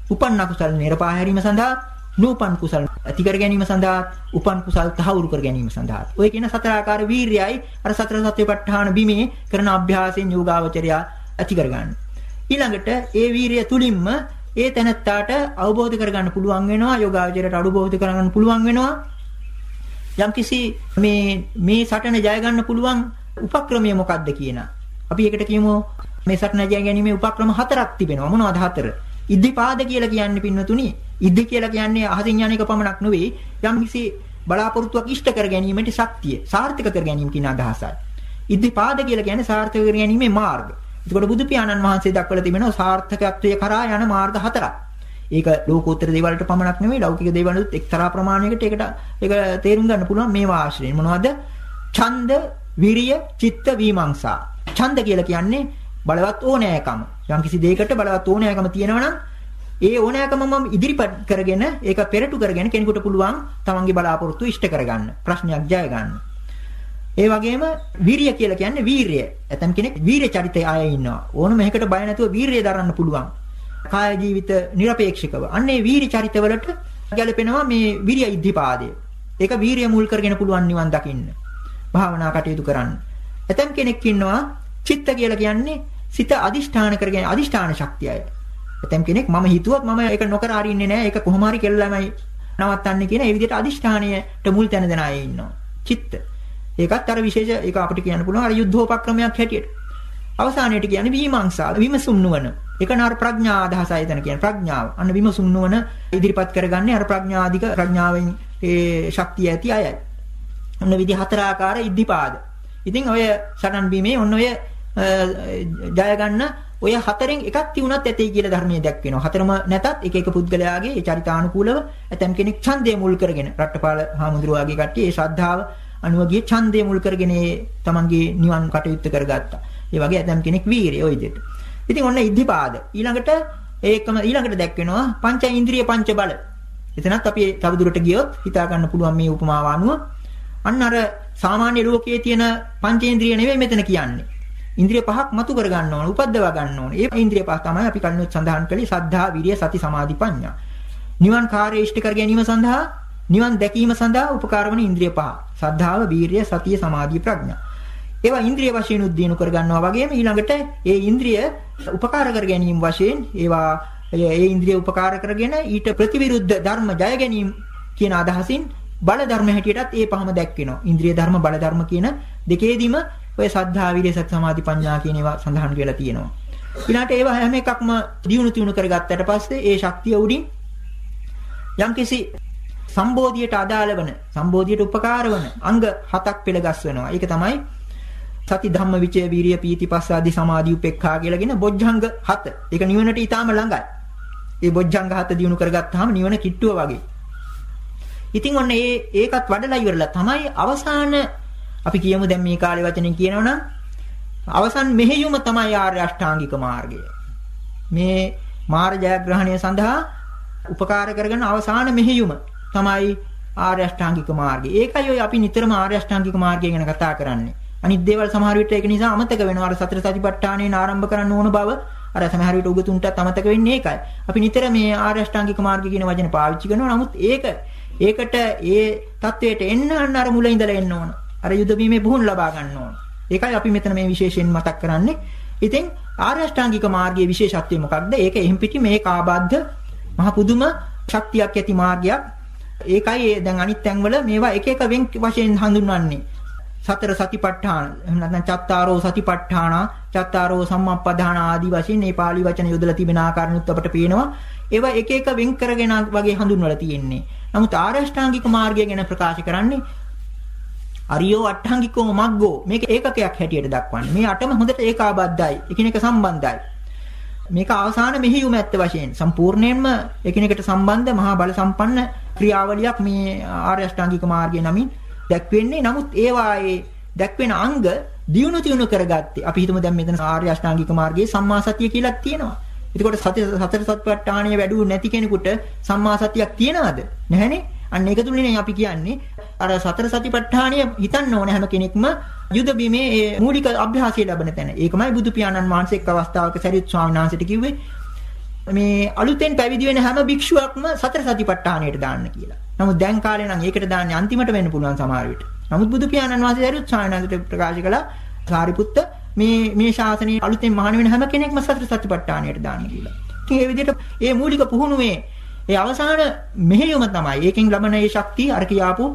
උපන්න කුසල් නිර්පාහ හැරීම සඳහා, නූපන් කුසල් ඇති කර ගැනීම සඳහා, උපන් කුසල් තහවුරු කර ගැනීම සඳහා. ඔය කියන සතර ආකාර වීරියයි අර සතර සත්‍යපට්ඨාන බිමේ කරන අභ්‍යාසයෙන් යෝගාවචරය ඇති කරගන්න. ඊළඟට ඒ වීරිය තුලින්ම ඒ තැනත්තාට අවබෝධ කරගන්න පුළුවන් වෙනවා යෝගාවචරයට අනුබෝධ කරගන්න පුළුවන් වෙනවා යම්කිසි මේ මේ සටන ජය ගන්න පුළුවන් උපක්‍රමය මොකක්ද කියන. අපි ඒකට කියමු මේ සටන ජය ගැනීමේ උපක්‍රම හතරක් තිබෙනවා. මොනවද හතර? ඉද්ධිපාද කියලා කියන්නේ පින්නතුනි. ඉද්ධි කියලා කියන්නේ අහසින් යන එක පමණක් නෙවෙයි යම්කිසි බලාපොරොත්තුවක් ඉෂ්ට කර ගැනීමට ශක්තිය සාර්ථක කර ගැනීම කියන අදහසයි. ඉද්ධිපාද කියලා කියන්නේ සාර්ථක කර ගැනීමේ මාර්ග. එතකොට බුදු පියාණන් වහන්සේ දක්වලා තිබෙනවා සාර්ථකත්වයේ කරා යන මාර්ග හතරක්. ඒක ලෝකෝත්තර දේවල්ට පමණක් නෙවෙයි ලෞකික දේවල්ුත් එක්තරා ප්‍රමාණයකට ඒකට ඒක තේරුම් ගන්න පුළුවන් මේවා ආශ්‍රයෙන්. මොනවද? ඡන්ද, විරිය, චිත්ත, විමංශා. ඡන්ද කියලා කියන්නේ බලවත් ඕනෑකම. යම්කිසි දෙයකට බලවත් ඕනෑකම තියෙනවා ඒ ඕනෑකම මම ඉදිරිපත් කරගෙන ඒක පෙරටු කරගෙන කෙනෙකුට පුළුවන් තමන්ගේ බලාපොරොත්තු ඉෂ්ට කරගන්න ප්‍රශ්නයක් ජය ගන්න. ඒ වගේම වීරිය කියලා කියන්නේ වීරිය. ඇතම් කෙනෙක් වීරිය චරිතය ආයෙ ඉන්නවා. ඕන මේකට බය නැතුව වීරිය දරන්න පුළුවන්. කාය ජීවිත নিরপেক্ষකව. අන්නේ වීරි චරිතවලට ගැලපෙනවා මේ විරිය ඉද්ධිපාදය. ඒක වීරිය මුල් කරගෙන පුළුවන් නිවන් දකින්න. භාවනා කටයුතු කරන්න. ඇතම් කෙනෙක් ඉන්නවා චිත්ත කියලා කියන්නේ සිත අදිෂ්ඨාන කරගෙන අදිෂ්ඨාන ශක්තියයි. ඇතම් කෙනෙක් මම හිතුවත් මම ඒක නොකර අරින්නේ නැහැ. ඒක කොහොම හරි කෙල්ලමයි නවත්තන්නේ කියන ඒ විදිහට අදිෂ්ඨානයට මුල් තැන දෙන අය ඉන්නවා. චිත්ත. ඒකත් අර විශේෂ ඒක අපිට කියන්න පුළුවන් අර යුද්ධෝපක්‍රමයක් හැටියට. අවසානයේට කියන්නේ විමංශා විමසුම් නුවණ. ඒක නාර ප්‍රඥා අදහසයි එතන කියන්නේ ප්‍රඥාව. අන්න විමසුම් නුවණ ඉදිරිපත් කරගන්නේ අර ප්‍රඥාධික ප්‍රඥාවෙන් ඒ ශක්තිය ඇති අයයි. ඔන්න විදි හතර ආකාර ඉද්ධිපාද. ඉතින් ඔය සටන් බීමේ ඔන්න ඔය ජය ගන්න ඔය හතරෙන් එකක් තියුණත් ඇතේ කියලා ධර්මයේ දැක්වෙනවා. හතරම නැතත් එක එක පුද්ගලයාගේ ඒ චරිතානුකූලව ඇතම් කෙනෙක් ඡන්දය මුල් කරගෙන රට්ටපාල හාමුදුරුවාගේ කට්ටිය ඒ ශ්‍රද්ධාව අනුව ගිය ඡන්දය මුල් කරගෙන තමන්ගේ නිවන් කටයුත්ත කරගත්තා. ඒ වගේ ඇතම් කෙනෙක් වීරිය ඔය විදිහට. ඉතින් ඔන්න ඉද්ධිපාද. ඊළඟට ඒකම ඊළඟට දැක්වෙනවා පංච ඉන්ද්‍රිය පංච බල. එතනත් අපි තවදුරට ගියොත් හිතා ගන්න පුළුවන් මේ උපමාව අනුව අන්න අර සාමාන්‍ය ලෝකයේ තියෙන පංචේන්ද්‍රිය නෙවෙයි මෙතන කියන්නේ. ඉන්ද්‍රිය පහක් මතු කර ගන්න ඕන, උපද්දවා ගන්න ඕන. ඒ ඉන්ද්‍රිය පහ තමයි අපි කලිනුත් සඳහන් කළේ සද්ධා, විරිය, සති, සමාධි, ප්‍රඥා. නිවන් කාර්ය ඉෂ්ට කර ගැනීම සඳහා, නිවන් දැකීම සඳහා උපකාර වන ඉන්ද්‍රිය පහ. සද්ධාව, වීරිය, සතිය, සමාධිය, ප්‍රඥා. ඒවා ඉන්ද්‍රිය වශයෙන් උද්දීන කර ගන්නවා වගේම ඊළඟට ඒ ඉන්ද්‍රිය උපකාර කර ගැනීම වශයෙන් ඒවා ඒ ඉන්ද්‍රිය උපකාර කරගෙන ඊට ප්‍රතිවිරුද්ධ ධර්ම ජය ගැනීම කියන අදහසින් බල ධර්ම හැටියටත් ඒ පහම දැක්වෙනවා. ඉන්ද්‍රිය ධර්ම බල ධර්ම කියන දෙකේදීම ඔය සද්ධා විරිය සති සමාධි ප්‍රඥා කියන ඒවා සඳහන් වෙලා තියෙනවා. ඊළාට ඒවා හැම එකක්ම දියුණු තියුණු කරගත්තට පස්සේ ඒ ශක්තිය උඩින් යම්කිසි සම්බෝධියට අදාළ වන සම්බෝධියට උපකාර වන අංග හතක් පෙළගස්වනවා. ඒක තමයි සති ධම්ම විචය වීරිය පීති පස්සාදි සමාධි උපේක්ඛා කියලාගෙන බොජ්ජංග 7. ඒක නිවනට ඊටාම ළඟයි. ඒ බොජ්ජංග 7 දිනු කරගත්තාම නිවන කිට්ටුව වගේ. ඉතින් ඔන්න ඒ ඒකත් වඩලා ඉවරලා තමයි අවසාන අපි කියමු දැන් මේ කාලේ වචනෙන් කියනවනම් අවසන් මෙහෙයුම තමයි ආර්ය අෂ්ටාංගික මාර්ගය. මේ මාර්ගයග්‍රහණය සඳහා උපකාර කරගෙන අවසාන මෙහෙයුම තමයි ආර්ය අෂ්ටාංගික මාර්ගය. ඒකයි ඔය අපි නිතරම ආර්ය අෂ්ටාංගික මාර්ගය ගැන කතා කරන්නේ. අනිත් දේවල් සමහර විට ඒක නිසා අමතක වෙනවා. අර සතර සතිපට්ඨානයෙන් ආරම්භ කරන්න ඕන බව අර සමහර විට උගතුන්ටත් අමතක වෙන්නේ ඒකයි. අපි නිතර මේ ආර්ය අෂ්ටාංගික මාර්ගය කියන වචන පාවිච්චි කරනවා. නමුත් ඒක ඒකට ඒ தത്വයට එන්න අන්න අර මුල ඉඳලා එන්න ඕන. අර යුද බීමේ පුහුණු ලබා ගන්න ඕන. ඒකයි අපි මෙතන මේ විශේෂයෙන් මතක් කරන්නේ. ඉතින් ආර්ය අෂ්ටාංගික මාර්ගයේ විශේෂත්වය මොකක්ද? ඒක එහිම් පිටි මේ කාබද්ධ මහ පුදුම ශක්තියක් ඇති මාර්ගයක්. ඒකයි දැන් අනිත් තැන්වල මේවා එක එක වෙන් වශයෙන් හඳුන්වන්නේ. සතර සතිපට්ඨාන එහෙම නැත්නම් චත්තාරෝ සතිපට්ඨාන චත්තාරෝ සම්මප්පදාන ආදී වශයෙන් මේ pāli වචන යොදලා තිබෙන ආකාරනුත් අපට පේනවා ඒවා එක එක වෙන් කරගෙන වගේ හඳුන්වලා තියෙන්නේ නමුත් ආරෂ්ඨාංගික මාර්ගය ගැන ප්‍රකාශ කරන්නේ අරියෝ අට්ඨාංගිකෝ මග්ගෝ මේක ඒකකයක් හැටියට දක්වන්නේ මේ අටම හොඳට ඒකාබද්ධයි එකිනෙක සම්බන්ධයි මේක අවසාන මෙහියුම ඇත්ත වශයෙන් සම්පූර්ණයෙන්ම එකිනෙකට සම්බන්ධ මහා බල සම්පන්න ක්‍රියාවලියක් මේ ආර්ය අෂ්ටාංගික මාර්ගය නමින් දැක්වෙන්නේ. නමුත් ඒවායේ දැක්වෙන අංග දියුණු තියුණු කරගත්තේ. අපි හිතමු දැන් මෙතන ආර්ය අෂ්ටාංගික මාර්ගයේ සම්මා සතිය කියලා තියෙනවා. එතකොට සති සතර සත්පට්ඨානය වැඩුව නැති කෙනෙකුට සම්මා සතියක් තියනවද? නැහැනේ. අන්න ඒක තුලිනේ අපි කියන්නේ අර සතර සතිපට්ඨානය හිතන්න ඕන හැම කෙනෙක්ම යුද බිමේ ඒ මූලික අභ්‍යාසය ලැබෙන තැන. ඒකමයි බුදු පියාණන් වහන්සේ එක් අවස්ථාවක සරියුත් ස්වාමීන් වහන්සේට කිව්වේ මේ අලුතෙන් පැවිදි වෙන හැම භික්ෂුවක්ම සතර සතිපට්ඨානයට දාන්න කියලා. නමුත් දැන් කාලේ නම් ඒකට දාන්නේ අන්තිමට වෙන්න පුළුවන් සමහර විට. නමුත් බුදු පියාණන් වහන්සේ දරුත් සායනන්දට ප්‍රකාශ කළා සාරිපුත්ත මේ මේ ශාසනයේ අලුතෙන් මහාන වෙන හැම කෙනෙක්ම සතර සතිපට්ඨානයට දාන්න කියලා. ඉතින් ඒ විදිහට මේ මූලික පුහුණුවේ ඒ අවසාන මෙහෙයුම තමයි. ඒකෙන් ලබන ඒ ශක්තිය අර කියාපු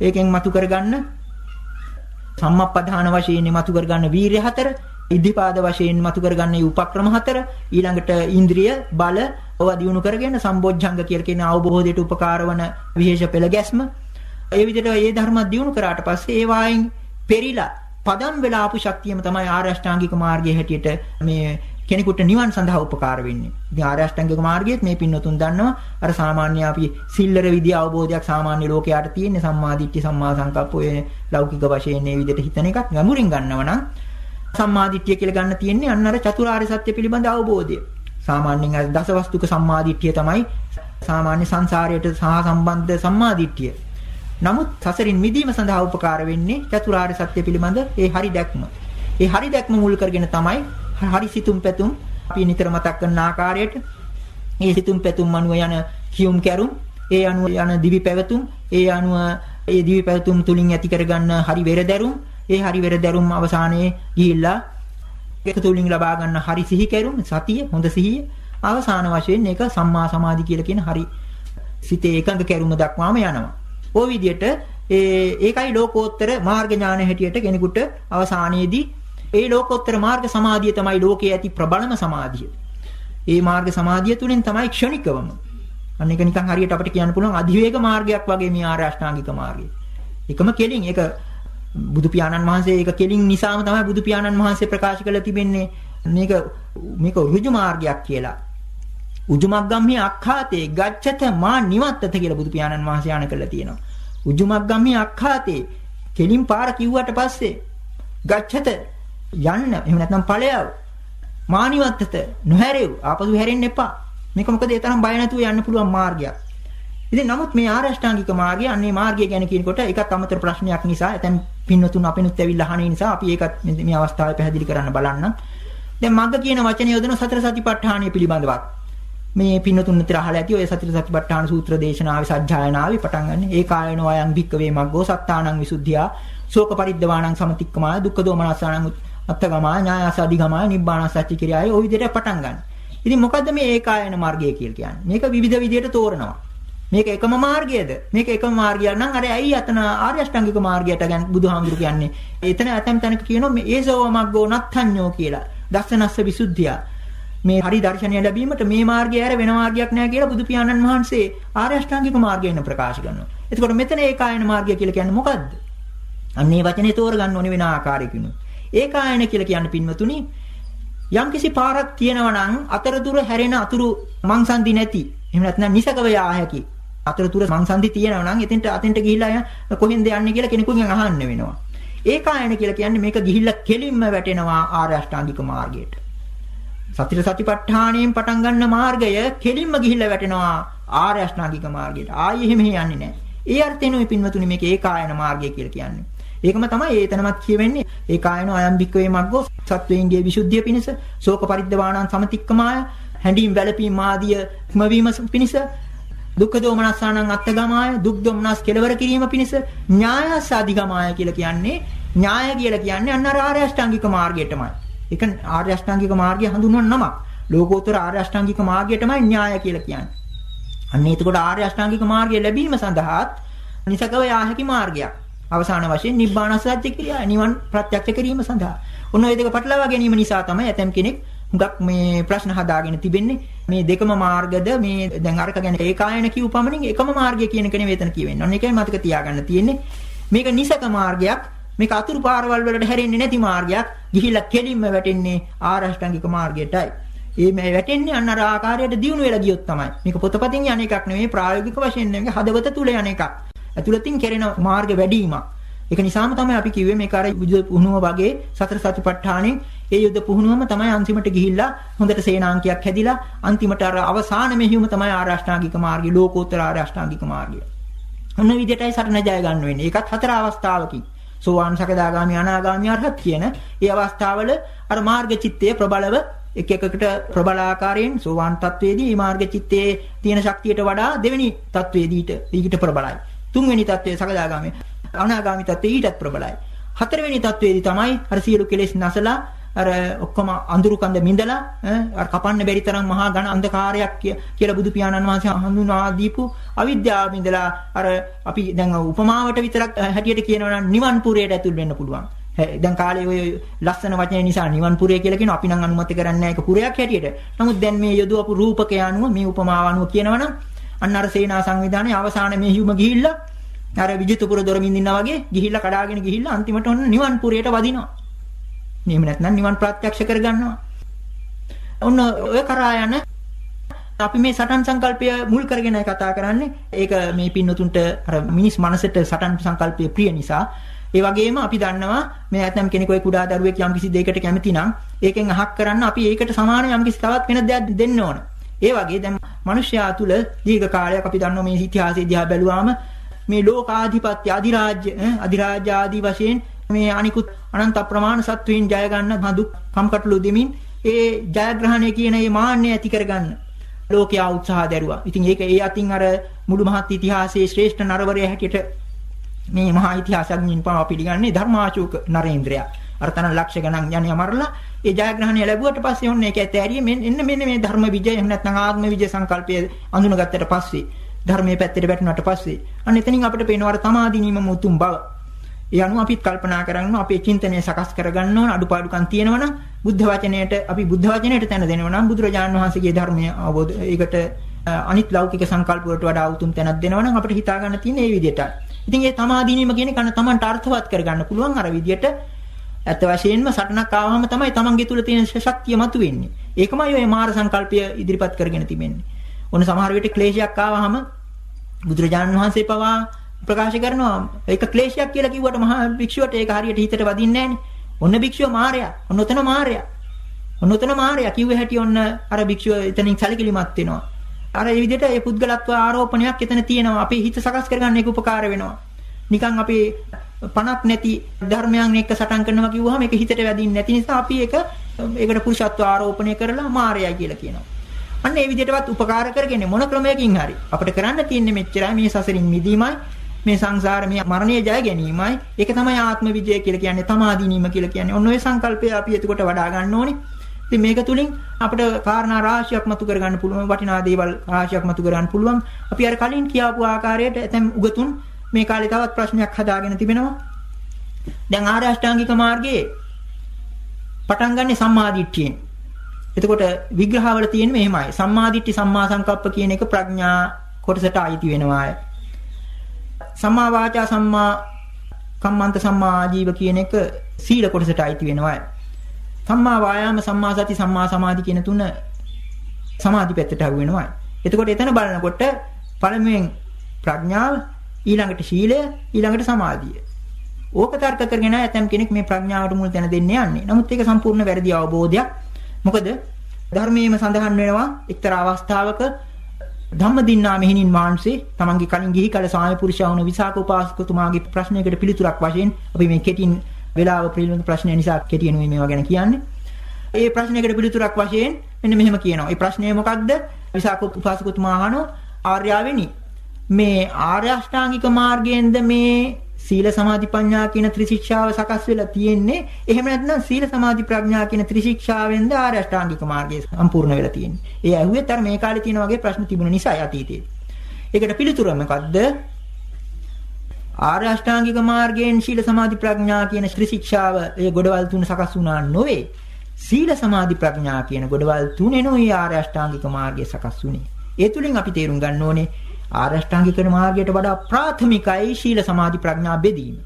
ඒකෙන් මතු කරගන්න සම්මප්පදාන වශයෙන් මතු කරගන්න වීරිය හතර ඉද්ධිපාද වශයෙන් මතු කරගන්නේ උපක්‍රම හතර ඊළඟට ඉන්ද්‍රිය බල ඔවා දිනු කරගෙන සම්බොජ්ජංග කියලා කියන අවබෝධයට උපකාර වන විශේෂ පෙළ ගැස්ම. ඒ විදිහට මේ ධර්ම දිනු කරාට පස්සේ ඒ වයින් පෙරිලා පදම් වෙලා ආපු ශක්තියම තමයි ආර්ය අෂ්ටාංගික මාර්ගයේ හැටියට මේ කෙනෙකුට නිවන් සඳහා උපකාර වෙන්නේ. ඉතින් ආර්ය අෂ්ටාංගික මාර්ගයේත් මේ පින්නතුන් දන්නවා අර සාමාන්‍ය අපි සිල්ලර විදිය අවබෝධයක් සාමාන්‍ය ලෝකයට තියෙන සම්මා දිට්ඨි සම්මා සංකප්ප ඔය ලෞකික වශයෙන් මේ විදිහට හිතන එකක් ගැඹුරින් ගන්නව නම් සම්මාදිට්ඨිය කියලා ගන්න තියෙන්නේ අන්න අර චතුරාර්ය සත්‍ය පිළිබඳ අවබෝධය. සාමාන්‍යයෙන් අර දසවස්තුක සම්මාදිට්ඨිය තමයි සාමාන්‍ය සංසාරයට සහ සම්බන්ධ සම්මාදිට්ඨිය. නමුත් සසරින් මිදීම සඳහා උපකාර වෙන්නේ චතුරාර්ය සත්‍ය පිළිබඳ ඒ හරි දැක්ම. ඒ හරි දැක්ම මුල් කරගෙන තමයි හරි සිතුම් පැතුම් අපි නිතර මතක් කරන ආකාරයට ඒ සිතුම් පැතුම් අනුව යන කියුම් කැරුම් ඒ අනුව යන දිවි පැවතුම් ඒ අනුව ඒ දිවි පැවතුම් තුලින් ඇති කරගන්න හරි වෙරදැරුම් ඒ හරි වෙර දැරුම් අවසානයේ ගිහිල්ලා ඒක තුලින් ලබා ගන්න හරි සිහි කැරුම් සතිය හොඳ සිහිය අවසාන වශයෙන් ඒක සම්මා සමාධි කියලා කියන හරි සිතේ එකඟ කැරුම දක්වාම යනවා. ওই විදිහට ඒ ඒකයි ලෝකෝත්තර මාර්ග ඥාන හැටියට කෙනෙකුට අවසානයේදී ඒ ලෝකෝත්තර මාර්ග සමාධිය තමයි ලෝකයේ ඇති ප්‍රබලම සමාධිය. ඒ මාර්ග සමාධිය තුලින් තමයි ක්ෂණිකවම. අන්න ඒක නිකන් හරියට අපිට කියන්න පුළුවන් අධිවේග මාර්ගයක් වගේ මේ ආර්ය අෂ්ටාංගික මාර්ගය. එකම කෙලින් ඒක බුදු පියාණන් වහන්සේ ඒක කෙලින් නිසාම තමයි බුදු පියාණන් වහන්සේ ප්‍රකාශ කරලා තිබෙන්නේ මේක මේක ඍජු මාර්ගයක් කියලා. උජුමග්ගම්හි අක්ඛාතේ ගච්ඡත මා නිවත්තත කියලා බුදු පියාණන් වහන්සේ ආන කරලා තියෙනවා. උජුමග්ගම්හි අක්ඛාතේ කෙලින් පාර කිව්වට පස්සේ ගච්ඡත යන්න එහෙම නැත්නම් ඵලයව මා නිවත්තත නොහැරෙව් ආපසු හැරෙන්න එපා. මේක මොකද ඒ තරම් බය නැතුව යන්න පුළුවන් මාර්ගයක්. ඉතින් නමුත් මේ ආරෂ්ඨාංගික මාර්ගය අන්නේ මාර්ගය ගැන කියනකොට ඒකත් අමතර ප්‍රශ්නයක් නිසා ඇතැම් පින්නතුන් අපිනුත් ඇවිල්ලා අහන නිසා අපි ඒකත් මේ අවස්ථාවේ පැහැදිලි කරන්න බලන්න. දැන් මග්ග කියන වචනේ යොදන සතර සතිපට්ඨානය පිළිබඳවත් මේ පින්නතුන් විතර අහලා ඇති ඔය සතර සතිපට්ඨාන සූත්‍ර දේශනාවේ සජ්ජායනාවේ පටන් ගන්න. ඒ කායනෝ අයං භික්කවේ මග්ගෝ සත්තානං විසුද්ධියා ශෝක පරිද්දවාණං සමතික්කමාය දුක්ඛ දෝමනස්සානං අත්තගමාය ඥායස අධිගමාය නිබ්බාන සත්‍ය කිරියාය ওই විදිහට පටන් ගන්න. ඉතින් මොකද්ද මේ ඒකායන මාර්ගය කියලා කියන්නේ? මේක විවිධ විදිහට තෝරනවා. මේක එකම මාර්ගයද? මේක එකම මාර්ගයක් නම් අර ඇයි අතන ආර්ය අෂ්ටාංගික මාර්ගයට ගැන බුදුහාමුදුරු කියන්නේ. එතන ඇතම් තැනක කියනවා මේ ඒසෝ මග්ගෝ නත්ථඤ්ඤෝ කියලා. දස්සනස්ස විසුද්ධිය. මේ හරි දර්ශනය ලැබීමට මේ මාර්ගය ඇර වෙන මාර්ගයක් නැහැ කියලා බුදු පියාණන් වහන්සේ ආර්ය අෂ්ටාංගික මාර්ගයෙන් ප්‍රකාශ කරනවා. එතකොට මෙතන ඒකායන මාර්ගය කියලා කියන්නේ මොකද්ද? අන්න මේ වචනේ තෝරගන්න ඕනේ වෙන ආකාරයකින්. ඒකායන කියලා කියන්නේ පින්වතුනි යම්කිසි පාරක් තියෙනවා නම් අතරතුර හැරෙන අතුරු මංසන්දි නැති එහෙම නැත්නම් නිසකව යා හැකි අතරතුර සංසන්දි තියෙනවා නම් එතෙන්ට අතෙන්ට ගිහිල්ලා කොහෙන්ද යන්නේ කියලා කෙනෙකුගෙන් අහන්න වෙනවා. ඒකායන කියලා කියන්නේ මේක ගිහිල්ලා කෙලින්ම වැටෙනවා ආර්ය අෂ්ටාංගික මාර්ගයට. සතිර සතිපට්ඨාණයෙන් පටන් ගන්න මාර්ගය කෙලින්ම ගිහිල්ලා වැටෙනවා ආර්ය අෂ්ටාංගික මාර්ගයට. ආයෙ එහෙම යන්නේ නැහැ. ඒ අර්ථයෙන් මේ පින්වතුනි මේක ඒකායන මාර්ගය කියලා කියන්නේ. ඒකම තමයි ඒතනමත් කියවෙන්නේ ඒකායන අයම් බික්කවේ මග්ගෝ සත්වේන්ගේ විසුද්ධිය පිණිස ශෝක පරිද්දවාණං සමතික්කමාය හැඬීම් වැළපීම් ආදිය ඉක්මවීම පිණිස දුක්ඛ දෝමනස්සානං අත්තගමාය දුක් දොම්නස් කෙලවර කිරීම පිණිස ඥායස අධිගමාය කියලා කියන්නේ ඥාය කියලා කියන්නේ අන්න ආර්ය අෂ්ටාංගික මාර්ගයටමයි. ඒක ආර්ය අෂ්ටාංගික මාර්ගය හඳුන්වන නමක්. ලෝකෝත්තර ආර්ය අෂ්ටාංගික මාර්ගයටමයි ඥාය කියලා කියන්නේ. අන්න එතකොට ආර්ය අෂ්ටාංගික මාර්ගය ලැබීම සඳහාත් නිසකව යා හැකි මාර්ගයක්. අවසාන වශයෙන් නිබ්බාන සත්‍ය ක්‍රියා නිවන් ප්‍රත්‍යක්ෂ කිරීම සඳහා. ඔන්න ඔය දෙක පටලවා ගැනීම නිසා තමයි ඇතම් කෙනෙක් හුඟක් මේ ප්‍රශ්න හදාගෙන තිබෙන්නේ. මේ දෙකම මාර්ගද මේ දැන් අරක ගැන ඒකායන කියු පමණින් එකම මාර්ගය කියන එක නෙවෙයි එතන කියවෙන්නේ. ඔන්න ඒකයි මතක තියාගන්න තියෙන්නේ. මේක නිසක මාර්ගයක්. මේක අතුරු පාරවල් වලට හැරෙන්නේ නැති මාර්ගයක්. ගිහිල්ලා කෙලින්ම වැටෙන්නේ ආරෂ්ඨාංගික මාර්ගයටයි. ඒ මේ වැටෙන්නේ අන්න අර ආකාරයට දියුණු වෙලා ගියොත් තමයි. මේක පොතපතින් යන එකක් නෙවෙයි ප්‍රායෝගික වශයෙන් නෙවෙයි හදවත තුල යන එකක්. ඇතුළතින් කෙරෙන මාර්ග වැඩිවීමක්. ඒක නිසාම තමයි අපි කිව්වේ මේක අර යුද පුහුණුව වගේ සතර සතිපට්ඨානෙන් ඒ යුද පුහුණුවම තමයි අන්තිමට ගිහිල්ලා හොඳට සේනාංකයක් හැදිලා අන්තිමට අර අවසාන මෙහියුම තමයි ආරෂ්ඨාංගික මාර්ගය ලෝකෝත්තර ආරෂ්ඨාංගික මාර්ගය. ඔන්න විදිහටයි සරණ ජය ගන්න වෙන්නේ. ඒකත් හතර අවස්ථාවකින්. සෝවාන් සකදාගාමි අනාගාමි අරහත් කියන ඒ අවස්ථාවල අර මාර්ග චිත්තය ප්‍රබලව එක එකකට ප්‍රබල ආකාරයෙන් සෝවාන් තත්වයේදී මේ මාර්ග චිත්තයේ තියෙන ශක්තියට වඩා දෙවෙනි තත්වයේදීට ඊට ප්‍රබලයි. තුන්වෙනි තත්වයේ සකදාගාමි අනාගාමි තත්වයේ ඊටත් ප්‍රබලයි. හතරවෙනි තත්වයේදී තමයි අර සියලු කෙලෙස් නැසලා අර ඔක්කොම අඳුරු කඳ මිඳලා අර කපන්න බැරි තරම් මහා ඝන අන්ධකාරයක් කියලා බුදු පියාණන් වහන්සේ හඳුනා දීපු අවිද්‍යාව මිඳලා අර අපි දැන් උපමාවට විතරක් හැටියට කියනවා නම් නිවන් පුරයට ඇතුල් වෙන්න පුළුවන්. දැන් කාලේ ඔය ලස්සන වචන නිසා නිවන් පුරය කියලා කියනවා අපි නම් අනුමත කරන්නේ නැහැ ඒක පුරයක් හැටියට. නමුත් දැන් මේ යොදවපු රූපකය අනුව මේ උපමාව අනුව කියනවනම් අන්න අර සේනා සංවිධානයේ අවසාන මේ හිුම ගිහිල්ලා අර විජිතපුර දොර මින්දිනා වගේ ගිහිල්ලා කඩාගෙන ගිහිල්ලා අන්තිමට ඔන්න නිවන් පුරයට වදිනවා. එහෙම නැත්නම් නිවන් ප්‍රත්‍යක්ෂ කරගන්නවා. ඔන්න ඔය කරා යන අපි මේ සටන් සංකල්පය මුල් කරගෙන කතා කරන්නේ. ඒක මේ පින්නතුන්ට අර මිනිස් මනසට සටන් සංකල්පය ප්‍රිය නිසා. ඒ වගේම අපි දන්නවා මේ නැත්නම් කෙනෙක් ඔය කුඩා දරුවෙක් යම් කිසි දෙයකට කැමති නම් ඒකෙන් අහක් කරන්න අපි ඒකට සමාන යම් කිසි තවත් වෙන දෙයක් දෙන්න ඕන. ඒ වගේ දැන් මිනිස්යා තුල දීර්ඝ කාලයක් අපි දන්නවා මේ ඉතිහාසය දිහා බැලුවාම මේ ලෝකාධිපත්‍ය අධිරාජ්‍ය අධිරාජ්‍ය ආදී වශයෙන් මේ අනිකුත් අනන්ත අප්‍රමාණ සත්වයින් ජය ගන්න මදුක් කම්කටොළු දෙමින් ඒ ජයග්‍රහණය කියන මේ මාන්නය ඇති කරගන්න ලෝකයා උත්සාහ දැරුවා. ඉතින් ඒක ඒ අතින් අර මුළු මහත් ඉතිහාසයේ ශ්‍රේෂ්ඨ නරවරය හැටියට මේ මහා ඉතිහාසඥයින් පවා පිළිගන්නේ ධර්මාශෝක නරේන්ද්‍රයා. අර තන ලක්ෂ ගණන් යන්නේ අමරලා ඒ ජයග්‍රහණය ලැබුවට පස්සේ ඔන්න ඒක ඇතෑරිය මෙන්න මෙන්න මේ ධර්ම විජය එහෙම නැත්නම් ආත්ම විජය සංකල්පය අඳුනගත්තට පස්සේ ධර්මයේ පැත්තට වැටුණාට පස්සේ අන්න එතනින් අපිට පේනවා අර තමාදීනීම මුතුන් බව. ඒ අනුව අපිත් කල්පනා කරගන්න අපේ චින්තනය සකස් කරගන්න ඕන අඩුපාඩුකම් තියෙනවනම් බුද්ධ වචනයට අපි බුද්ධ වචනයට තැන දෙනවා නම් බුදුරජාණන් වහන්සේගේ ධර්මය අවබෝධ ඒකට අනිත් ලෞකික සංකල්ප වලට වඩා උතුම් තැනක් දෙනවා නම් අපිට හිතා ගන්න තියෙන මේ විදිහට. ඉතින් ඒ තමාදීනීම කියන කන තමන්ට අර්ථවත් කරගන්න පුළුවන් අර විදිහට ඇත්ත වශයෙන්ම සටනක් ආවම තමයි තමන්ගේ තුල තියෙන ශක්තිය මතුවෙන්නේ. ඒකමයි ඔය මාර සංකල්පය ඉදිරිපත් කරගෙන තිබෙන්නේ. ඔන්න සමහර විට ක්ලේශයක් ආවහම බුදුරජාණන් වහන්සේ පවා ප්‍රකාශ කරනවා ඒක ක්ලේශයක් කියලා කිව්වට මහා භික්ෂුවට ඒක හරියට හිතට වදින්නේ නැහනේ. ඔන්න භික්ෂුව මාරයා. ඔන්න උතන මාරයා. ඔන්න උතන මාරයා කිව්ව හැටි ඔන්න අර භික්ෂුව එතනින් සැලකිලිමත් වෙනවා. අර මේ විදිහට ඒ පුද්ගලත්ව ආරෝපණයක් එතන තියෙනවා. අපේ හිත සකස් කරගන්න එක උපකාර වෙනවා. නිකන් අපි පණක් නැති ධර්මයන් එක්ක සටන් කරනවා කිව්වහම ඒක හිතට වැදින්නේ නැති නිසා අපි ඒක ඒකට පුරුෂත්ව ආරෝපණය කරලා මායя කියලා කියනවා. අන්න ඒ විදිහටවත් උපකාර කරගෙන මොන ක්‍රමයකින් හරි අපිට කරන්න තියෙන්නේ මෙච්චරයි. මේ සසරින් මිදීමයි මේ සංසාර මේ මරණය ජය ගැනීමයි. ඒක තමයි ආත්ම විජය කියලා කියන්නේ තමාදීනීම කියලා කියන්නේ. ඔන්න ඔය සංකල්පය අපි එතකොට වඩා ගන්න ඕනේ. ඉතින් මේක තුලින් අපිට කාරණා රාශියක් මතු කරගන්න පුළුවන් වටිනා දේවල් රාශියක් මතු කරගන්න පුළුවන්. අපි අර කලින් කියාපු ආකාරයට ඇතැම් උගතුන් මේ කාලේ තවත් ප්‍රශ්නයක් හදාගෙන තිබෙනවා දැන් ආර්ය අෂ්ටාංගික මාර්ගයේ පටන් ගන්නෙ සම්මාදිට්ඨියෙන් එතකොට විග්‍රහවල තියෙන්නේ මෙහෙමයි සම්මාදිට්ඨි සම්මා සංකප්ප කියන එක ප්‍රඥා කොටසට අයිති වෙනවා සම්මා වාචා සම්මා කම්මන්ත සම්මා ආජීව කියන එක සීල කොටසට අයිති වෙනවා. සම්මා වායාම සම්මා සති සම්මා සමාධි කියන තුන සමාධි පැත්තට අහු වෙනවා. එතකොට එතන බලනකොට පළමුවෙන් ප්‍රඥාව ඊළඟට සීලය ඊළඟට සමාධිය. ඕක තර්ක කරගෙන ඇතම් කෙනෙක් මේ ප්‍රඥාවට මුල් තැන දෙන්න යන්නේ. නමුත් ඒක සම්පූර්ණ වැරදි අවබෝධයක්. මොකද ධර්මයේම සඳහන් වෙනවා එක්තරා අවස්ථාවක ධම්මදින්නා මෙහිණින් වහන්සේ තමන්ගේ කලින් ගිහි කල සාමි පුරුෂයා වුණ විසාක උපාසකතුමාගේ ප්‍රශ්නයකට පිළිතුරක් වශයෙන් අපි මේ කෙටින් වේලාව පිළිබඳ ප්‍රශ්නය නිසා කෙටියෙන් මේවා ගැන කියන්නේ. ඒ ප්‍රශ්නයකට පිළිතුරක් වශයෙන් මෙන්න මෙහෙම කියනවා. ඒ ප්‍රශ්නය මොකක්ද? විසාක උපාසකතුමා අහනවා ආර්යාවෙනි මේ ආර්ය අෂ්ටාංගික මාර්ගයෙන්ද මේ සීල සමාධි ප්‍රඥා කියන ත්‍රිශික්ෂාව සකස් වෙලා තියෙන්නේ. එහෙම නැත්නම් සීල සමාධි ප්‍රඥා කියන ත්‍රිශික්ෂාවෙන්ද ආර්ය අෂ්ටාංගික මාර්ගය සම්පූර්ණ වෙලා තියෙන්නේ. ඒ ඇහුවෙත් අර මේ කාලේ තියෙන වගේ ප්‍රශ්න තිබුණ නිසා අතීතයේ. ඒකට පිළිතුර මොකද්ද? ආර්ය අෂ්ටාංගික මාර්ගයෙන් සීල සමාධි ප්‍රඥා කියන ශ්‍රී ශික්ෂාව ඒ ගොඩවල් තුන සකස් වුණා නොවේ. සීල සමාධි ප්‍රඥා කියන ගොඩවල් තුනෙනෝයි ආර්ය අෂ්ටාංගික මාර්ගය සකස් වුනේ. ඒ තුලින් අපි තේරුම් ගන්න ඕනේ ආර්ය අෂ්ටාංගික මාර්ගයට වඩා ප්‍රාථමිකයි සීල සමාධි ප්‍රඥා බෙදීම.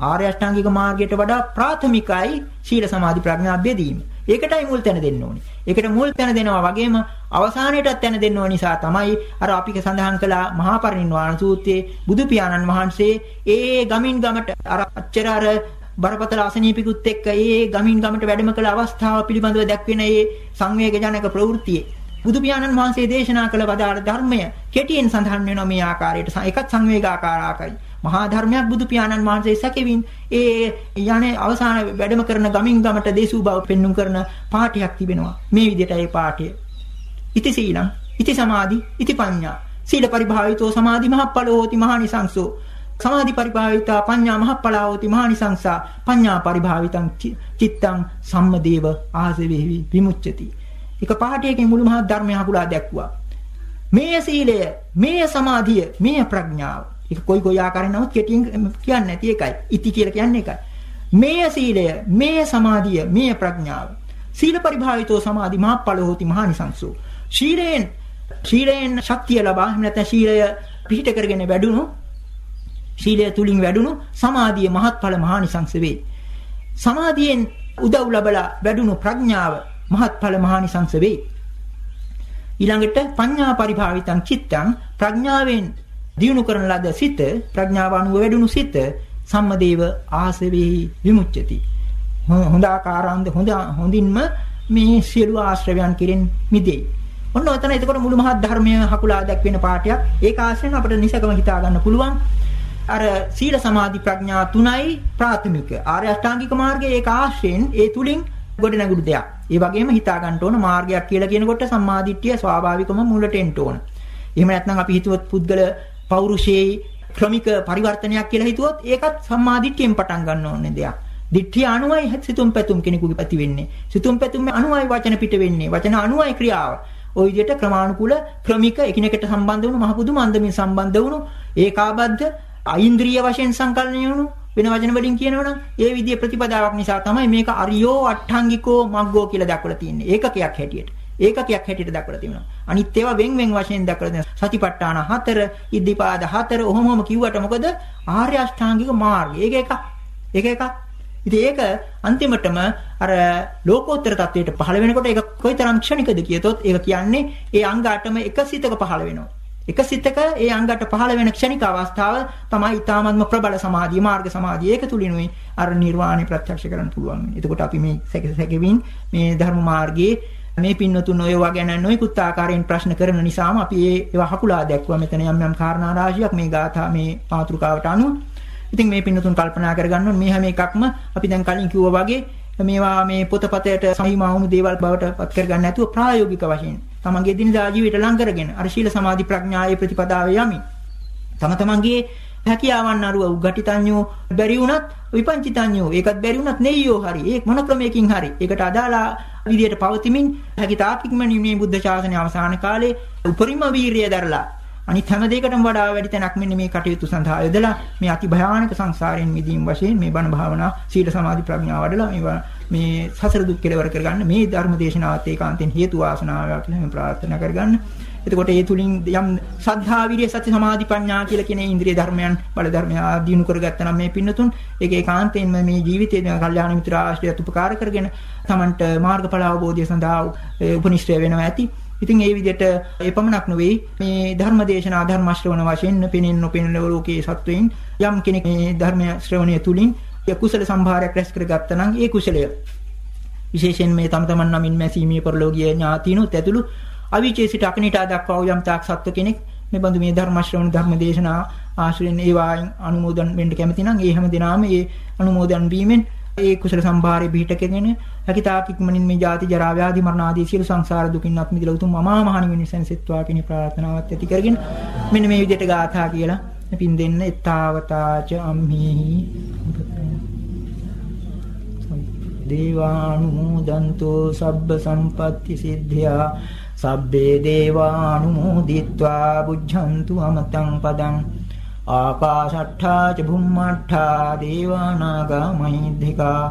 ආර්ය අෂ්ටාංගික මාර්ගයට වඩා ප්‍රාථමිකයි සීල සමාධි ප්‍රඥා බෙදීම. ඒකටයි මුල් තැන දෙන්න ඕනේ. ඒකට මුල් තැන දෙනවා වගේම අවසානයටත් තැන දෙන්න ඕන නිසා තමයි අර අපි සඳහන් කළා මහා පරිනිර්වාණ සූත්‍රයේ බුදු පියාණන් වහන්සේ ඒ ගමින් ගමට අර අච්චර අර බරපතල අසනීපිකුත් එක්ක ඒ ගමින් ගමට වැඩම කළ අවස්ථාව පිළිබඳව දැක්වෙන ඒ සංවේගජනක ප්‍රවෘත්තියේ බුදු පියාණන් වහන්සේ දේශනා කළ වදාළ ධර්මය කෙටියෙන් සඳහන් වෙනවා මේ ආකාරයට. එකත් සංවේගාකාරාකයි. මහා ධර්මයක් බුදු පියාණන් වහන්සේ සැකෙමින් ඒ යන්නේ අවසාන වැඩම කරන ගමින් ගමට දේසූ බව පෙන්눔 කරන පාඨයක් තිබෙනවා. මේ විදිහට ඒ පාඨය. ඉති සීලං ඉති සමාධි ඉති පඤ්ඤා. සීල පරිභාවිතෝ සමාධි මහප්පලෝ හෝති මහානිසංසෝ. සමාධි පරිභාවිතා පඤ්ඤා මහප්පලා හෝති මහානිසංසා. පඤ්ඤා පරිභාවිතං චිත්තං සම්මදේව ආසෙවෙහි විමුච්ඡති. එක පාඨයකින් මුළු මහා ධර්මය හකුලා දැක්ුවා මේ සීලය මේ සමාධිය මේ ප්‍රඥාව ඒක කොයි කොයි ආකාරයෙන් නමුත් කෙටියෙන් කියන්නේ නැති එකයි. ඉති කියලා කියන්නේ එකයි. මේ සීලය, මේ සමාධිය, මේ ප්‍රඥාව. සීල පරිභාවිතෝ සමාධි මහප්පල හෝති මහානිසංසෝ. ශීලයෙන් ශීලයෙන් ශක්තිය ලබා එහෙම නැත්නම් ශීලය පිහිට කරගෙන වැඩුණු ශීලය තුලින් වැඩුණු සමාධිය මහත්ඵල මහානිසංස වේ. සමාධියෙන් උදව් ලැබලා වැඩුණු ප්‍රඥාව මහත්ඵල මහානිසංස වේ. ඊළඟට පඤ්ඤා පරිභාවිතං චිත්තං ප්‍රඥාවෙන් දියුණු කරන ලද සිත ප්‍රඥාව අනුව වැඩුණු සිත සම්මදේව ආසවෙහි විමුච්ඡති. හොඳ ආකාරාන්ද හොඳ හොඳින්ම මේ සියලු ආශ්‍රවයන් කෙරෙන් මිදෙයි. ඔන්න ඔතන එතකොට මුළු මහත් ධර්මය හකුලා දක්වන පාඩයක්. ඒක ආශ්‍රයෙන් අපිට නිසකම හිතා ගන්න පුළුවන්. අර සීල සමාධි ප්‍රඥා තුනයි ප්‍රාථමික. ආර්ය අෂ්ටාංගික මාර්ගයේ ඒක ආශ්‍රයෙන් ඒ තුලින් ගොඩනැගුණු දෙයක්. ඒ වගේම හිතා ගන්න ඕන මාර්ගයක් කියලා කියනකොට සම්මාදිට්ඨිය ස්වාභාවිකවම මුලට එන්න ඕන. එහෙම නැත්නම් අපි හිතුවොත් පුද්ගල පෞරුෂයේ ක්‍රමික පරිවර්තනයක් කියලා හිතුවොත් ඒකත් සම්මාදිට්ඨියෙන් පටන් ගන්න ඕනේ දෙයක්. දිට්ඨිය අනුවයි සිතුම් පැතුම් කෙනෙකුගේ පැති වෙන්නේ. සිතුම් පැතුම් අනුවයි වචන පිට වෙන්නේ. වචන අනුවයි ක්‍රියාව. ওই විදිහට ක්‍රමානුකූල ක්‍රමික එකිනෙකට සම්බන්ධ වුණු මහ පුදුම අන්දමින් සම්බන්ධ වුණු ඒකාබද්ධ අයින්ද්‍රිය වශයෙන් සංකල්පණය වුණු වෙන වචන වලින් කියනවනම් ඒ විදිහේ ප්‍රතිපදාවක් නිසා තමයි මේක අරියෝ අට්ඨංගිකෝ මග්ගෝ කියලා දක්වලා තියෙන්නේ. ඒකකයක් හැටියට. ඒකකයක් හැටියට දක්වලා තියෙනවා. අනිත් ඒවා වෙන් වෙන් වශයෙන් දක්වලා තියෙනවා. සතිපට්ඨාන හතර, ඉද්ධිපාද හතර ඔහොමම කිව්වට මොකද? ආර්ය අෂ්ටාංගික මාර්ගය. ඒක එකක්. ඒක එකක්. ඉතින් ඒක අන්තිමටම අර ලෝකෝත්තර තත්වයට පහළ වෙනකොට ඒක කොයිතරම් ක්ෂණිකද කියතොත් ඒක කියන්නේ ඒ අංග 8ම එක සිතක පහළ වෙනවා. එක සිතක ඒ අංගට පහළ වෙන ක්ෂණික අවස්ථාව තමයි ඊ타මත්ම ප්‍රබල සමාධිය මාර්ග සමාධිය ඒක තුලිනුයි අර නිර්වාණය ප්‍රත්‍යක්ෂ කරන්න පුළුවන් වෙන්නේ. එතකොට අපි මේ සැකසැකෙමින් මේ ධර්ම මාර්ගයේ මේ පින්නතුන් ඔය වගේ ගැන නොයෙකුත් ආකාරයෙන් ප්‍රශ්න කරන නිසාම අපි ඒවා හකුලා දැක්වුවා මෙතන යම් යම් කාරණා රාශියක් මේ ගාථා මේ මාතෘකාවට අනුව. ඉතින් මේ පින්නතුන් කල්පනා කරගන්න ඕනේ මේ හැම එකක්ම අපි දැන් කලින් කිව්වා වගේ මේවා මේ පොතපතයට සහිමා වුණු දේවල් බවට පත් කරගන්න නැතුව ප්‍රායෝගික වශයෙන් තමන්ගේ දිනදා ජීවිතය ලං කරගෙන අර ශීල සමාධි ප්‍රඥායේ ප්‍රතිපදාවේ යමි. තම තමන්ගේ හැකියාවන් අරුව උගටිතඤ්ඤෝ බැරි වුණත් විපංචිතඤ්ඤෝ ඒකත් බැරි වුණත් නෙయ్యෝ හරි ඒක මොන ක්‍රමයකින් හරි ඒකට අදාළ විදියට පවතිමින් හැකි තාකික්ම මේ බුද්ධ ශාසනය අවසාන කාලේ උපරිම වීරිය දරලා අනිත් හැම දෙයකටම වඩා වැඩි තැනක් මෙන්න මේ කටයුතු සඳහා යොදලා මේ අති භයානක සංසාරයෙන් මිදීම වශයෙන් මේ බණ භාවනා සීල සමාධි ප්‍රඥා වඩලා මේවා මේ සසර දුක් කෙලවර කරගන්න මේ ධර්ම දේශනාවත් ඒකාන්තයෙන් හේතු වාසනාවක් කියලා මම ප්‍රාර්ථනා කරගන්න. එතකොට ඒ තුලින් යම් සද්ධා විරිය සති සමාධි ප්‍රඥා කියලා කියන ඉන්ද්‍රිය ධර්මයන් බල ධර්මය ආදීනු කරගත්තා නම් මේ පින්නතුන් ඒක ඒකාන්තයෙන්ම මේ ජීවිතයේ කල්යාණ මිත්‍ර ආශ්‍රයත් උපකාර කරගෙන Tamanට මාර්ගඵල අවබෝධය සඳහා උපනිෂ්ඨය වෙනවා ඇති. ඉතින් ඒ විදිහට එපමණක් නෙවෙයි මේ ධර්ම දේශනා ධර්ම ශ්‍රවණ වශයෙන් පෙනෙන නොපෙනෙන ලෝකයේ සත්වයින් යම් කෙනෙක් මේ ධර්ම ශ්‍රවණය තුලින් කුසල සම්භාරයක් රැස් කරගත්තා නම් ඒ කුසලය. විශේෂයෙන් මේ තම තමන් නමින් මැසීමේ පරලෝකීය ඥාතිනුත් ඇතුළු අවිචේ සිට අකනිටා දක්වා යම් තාක් සත්ව කෙනෙක් මේ බඳු මේ ධර්ම ශ්‍රවණ ධර්ම දේශනා ආශ්‍රයෙන් ඒවායින් අනුමෝදන් වෙන්න කැමති නම් ඒ හැම දිනාම ඒ අනුමෝදන් වීමෙන් ඒ කුසල සම්භාරය පිහිටකගෙන හැකිතාක් ඉක්මනින් මේ ජාති ජරා ව්‍යාධි මරණ ආදී සියලු සංසාර දුකින් අත් මිදලා උතුම් අමා මහ නිවන සැනසෙත්වා කියන ප්‍රාර්ථනාවත් ඇති කරගෙන මෙන්න මේ විදිහට ගාථා කියලා පින් දෙන්න ඊතාවතාච අම්මේහි. දේවානුමෝදන්තෝ සබ්බ සම්පatti සිද්ධා. සබ්බේ දේවානුමෝදිත්වා බුද්ධන්තු අමතං පදං. ආකාශට්ඨා ච භුම්මට්ඨා දේවානාගා මහිද්దికා.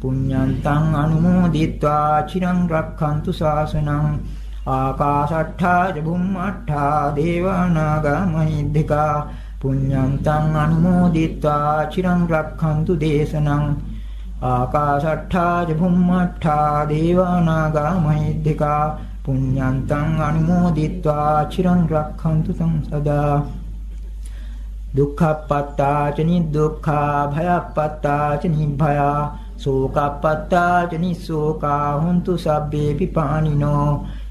පුඤ්ඤන්තං අනුමෝදිත්වා චිරං රක්ඛන්තු ශාසනං. ආකාශට්ඨා ච භුම්මට්ඨා දේවානාගා මහිද්దికා. පුඤ්ඤන්තං අනුමෝදිත්වා චිරං රක්ඛන්තු දේශනං ආකාශට්ඨා ච භුම්මට්ඨා දේවානාගා මහිද්దికා පුඤ්ඤන්තං අනුමෝදිත්වා චිරං රක්ඛන්තු තං සදා දුක්ඛප්පත්තා ච නිදුක්ඛා භයප්පත්තා ච නිභයා සෝකප්පත්තා ච නිසෝකා හුන්තු සබ්බේ පිපානිනෝ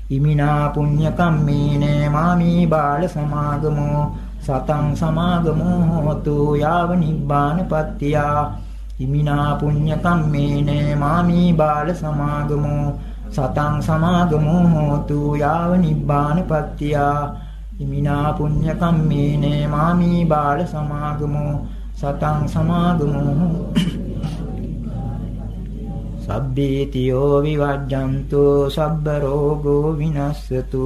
ඉමිනා පුඤ්ඤ කම්මේන මාමී බාල සමාගමෝ සතං සමාගමෝ හෝතු යාව නිබ්බානපත්තියා ඉමිනා පුඤ්ඤ කම්මේන මාමී බාල සමාගමෝ සතං සමාගමෝ හෝතු යාව නිබ්බානපත්තියා ඉමිනා පුඤ්ඤ කම්මේන මාමී බාල සමාගමෝ සතං සමාගමෝ සබ්බීතියෝ විවජ්ජන්තු සබ්බ රෝගෝ විනස්සතු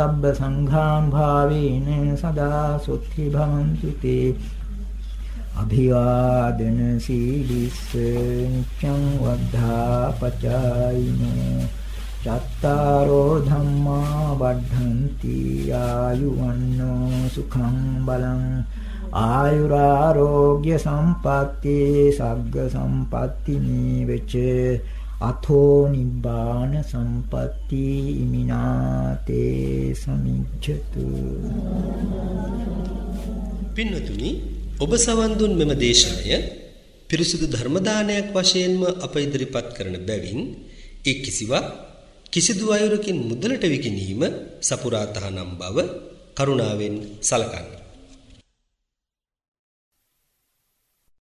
සබ්බ සංඝානුභාවේන සදා සොත්ති භවන්තු තේ. අභිවාදන සීලිස්ස නිච්ඡං වද්ධා පචායිනෝ. චත්තාරෝ ධම්මා වඩ්ඩಂತಿ ආයුවන්නෝ සුඛං බලං. ආයුරාෝග්‍ය සම්පatti සග්ග සම්පatti නීවච අතෝ නිබ්බාන සම්පatti ඉමිනාතේ සමිච්ඡතු පින්වතුනි ඔබ සවන් දුන් මෙම දේශනය පිරිසුදු ධර්ම දානයක් වශයෙන්ම අප ඉදිරිපත් කරන බැවින් ඒ කිසිවක් කිසිදු අයුරකින් මුදලට විකිණීම සපුරා තහනම් බව කරුණාවෙන් සලකන්න.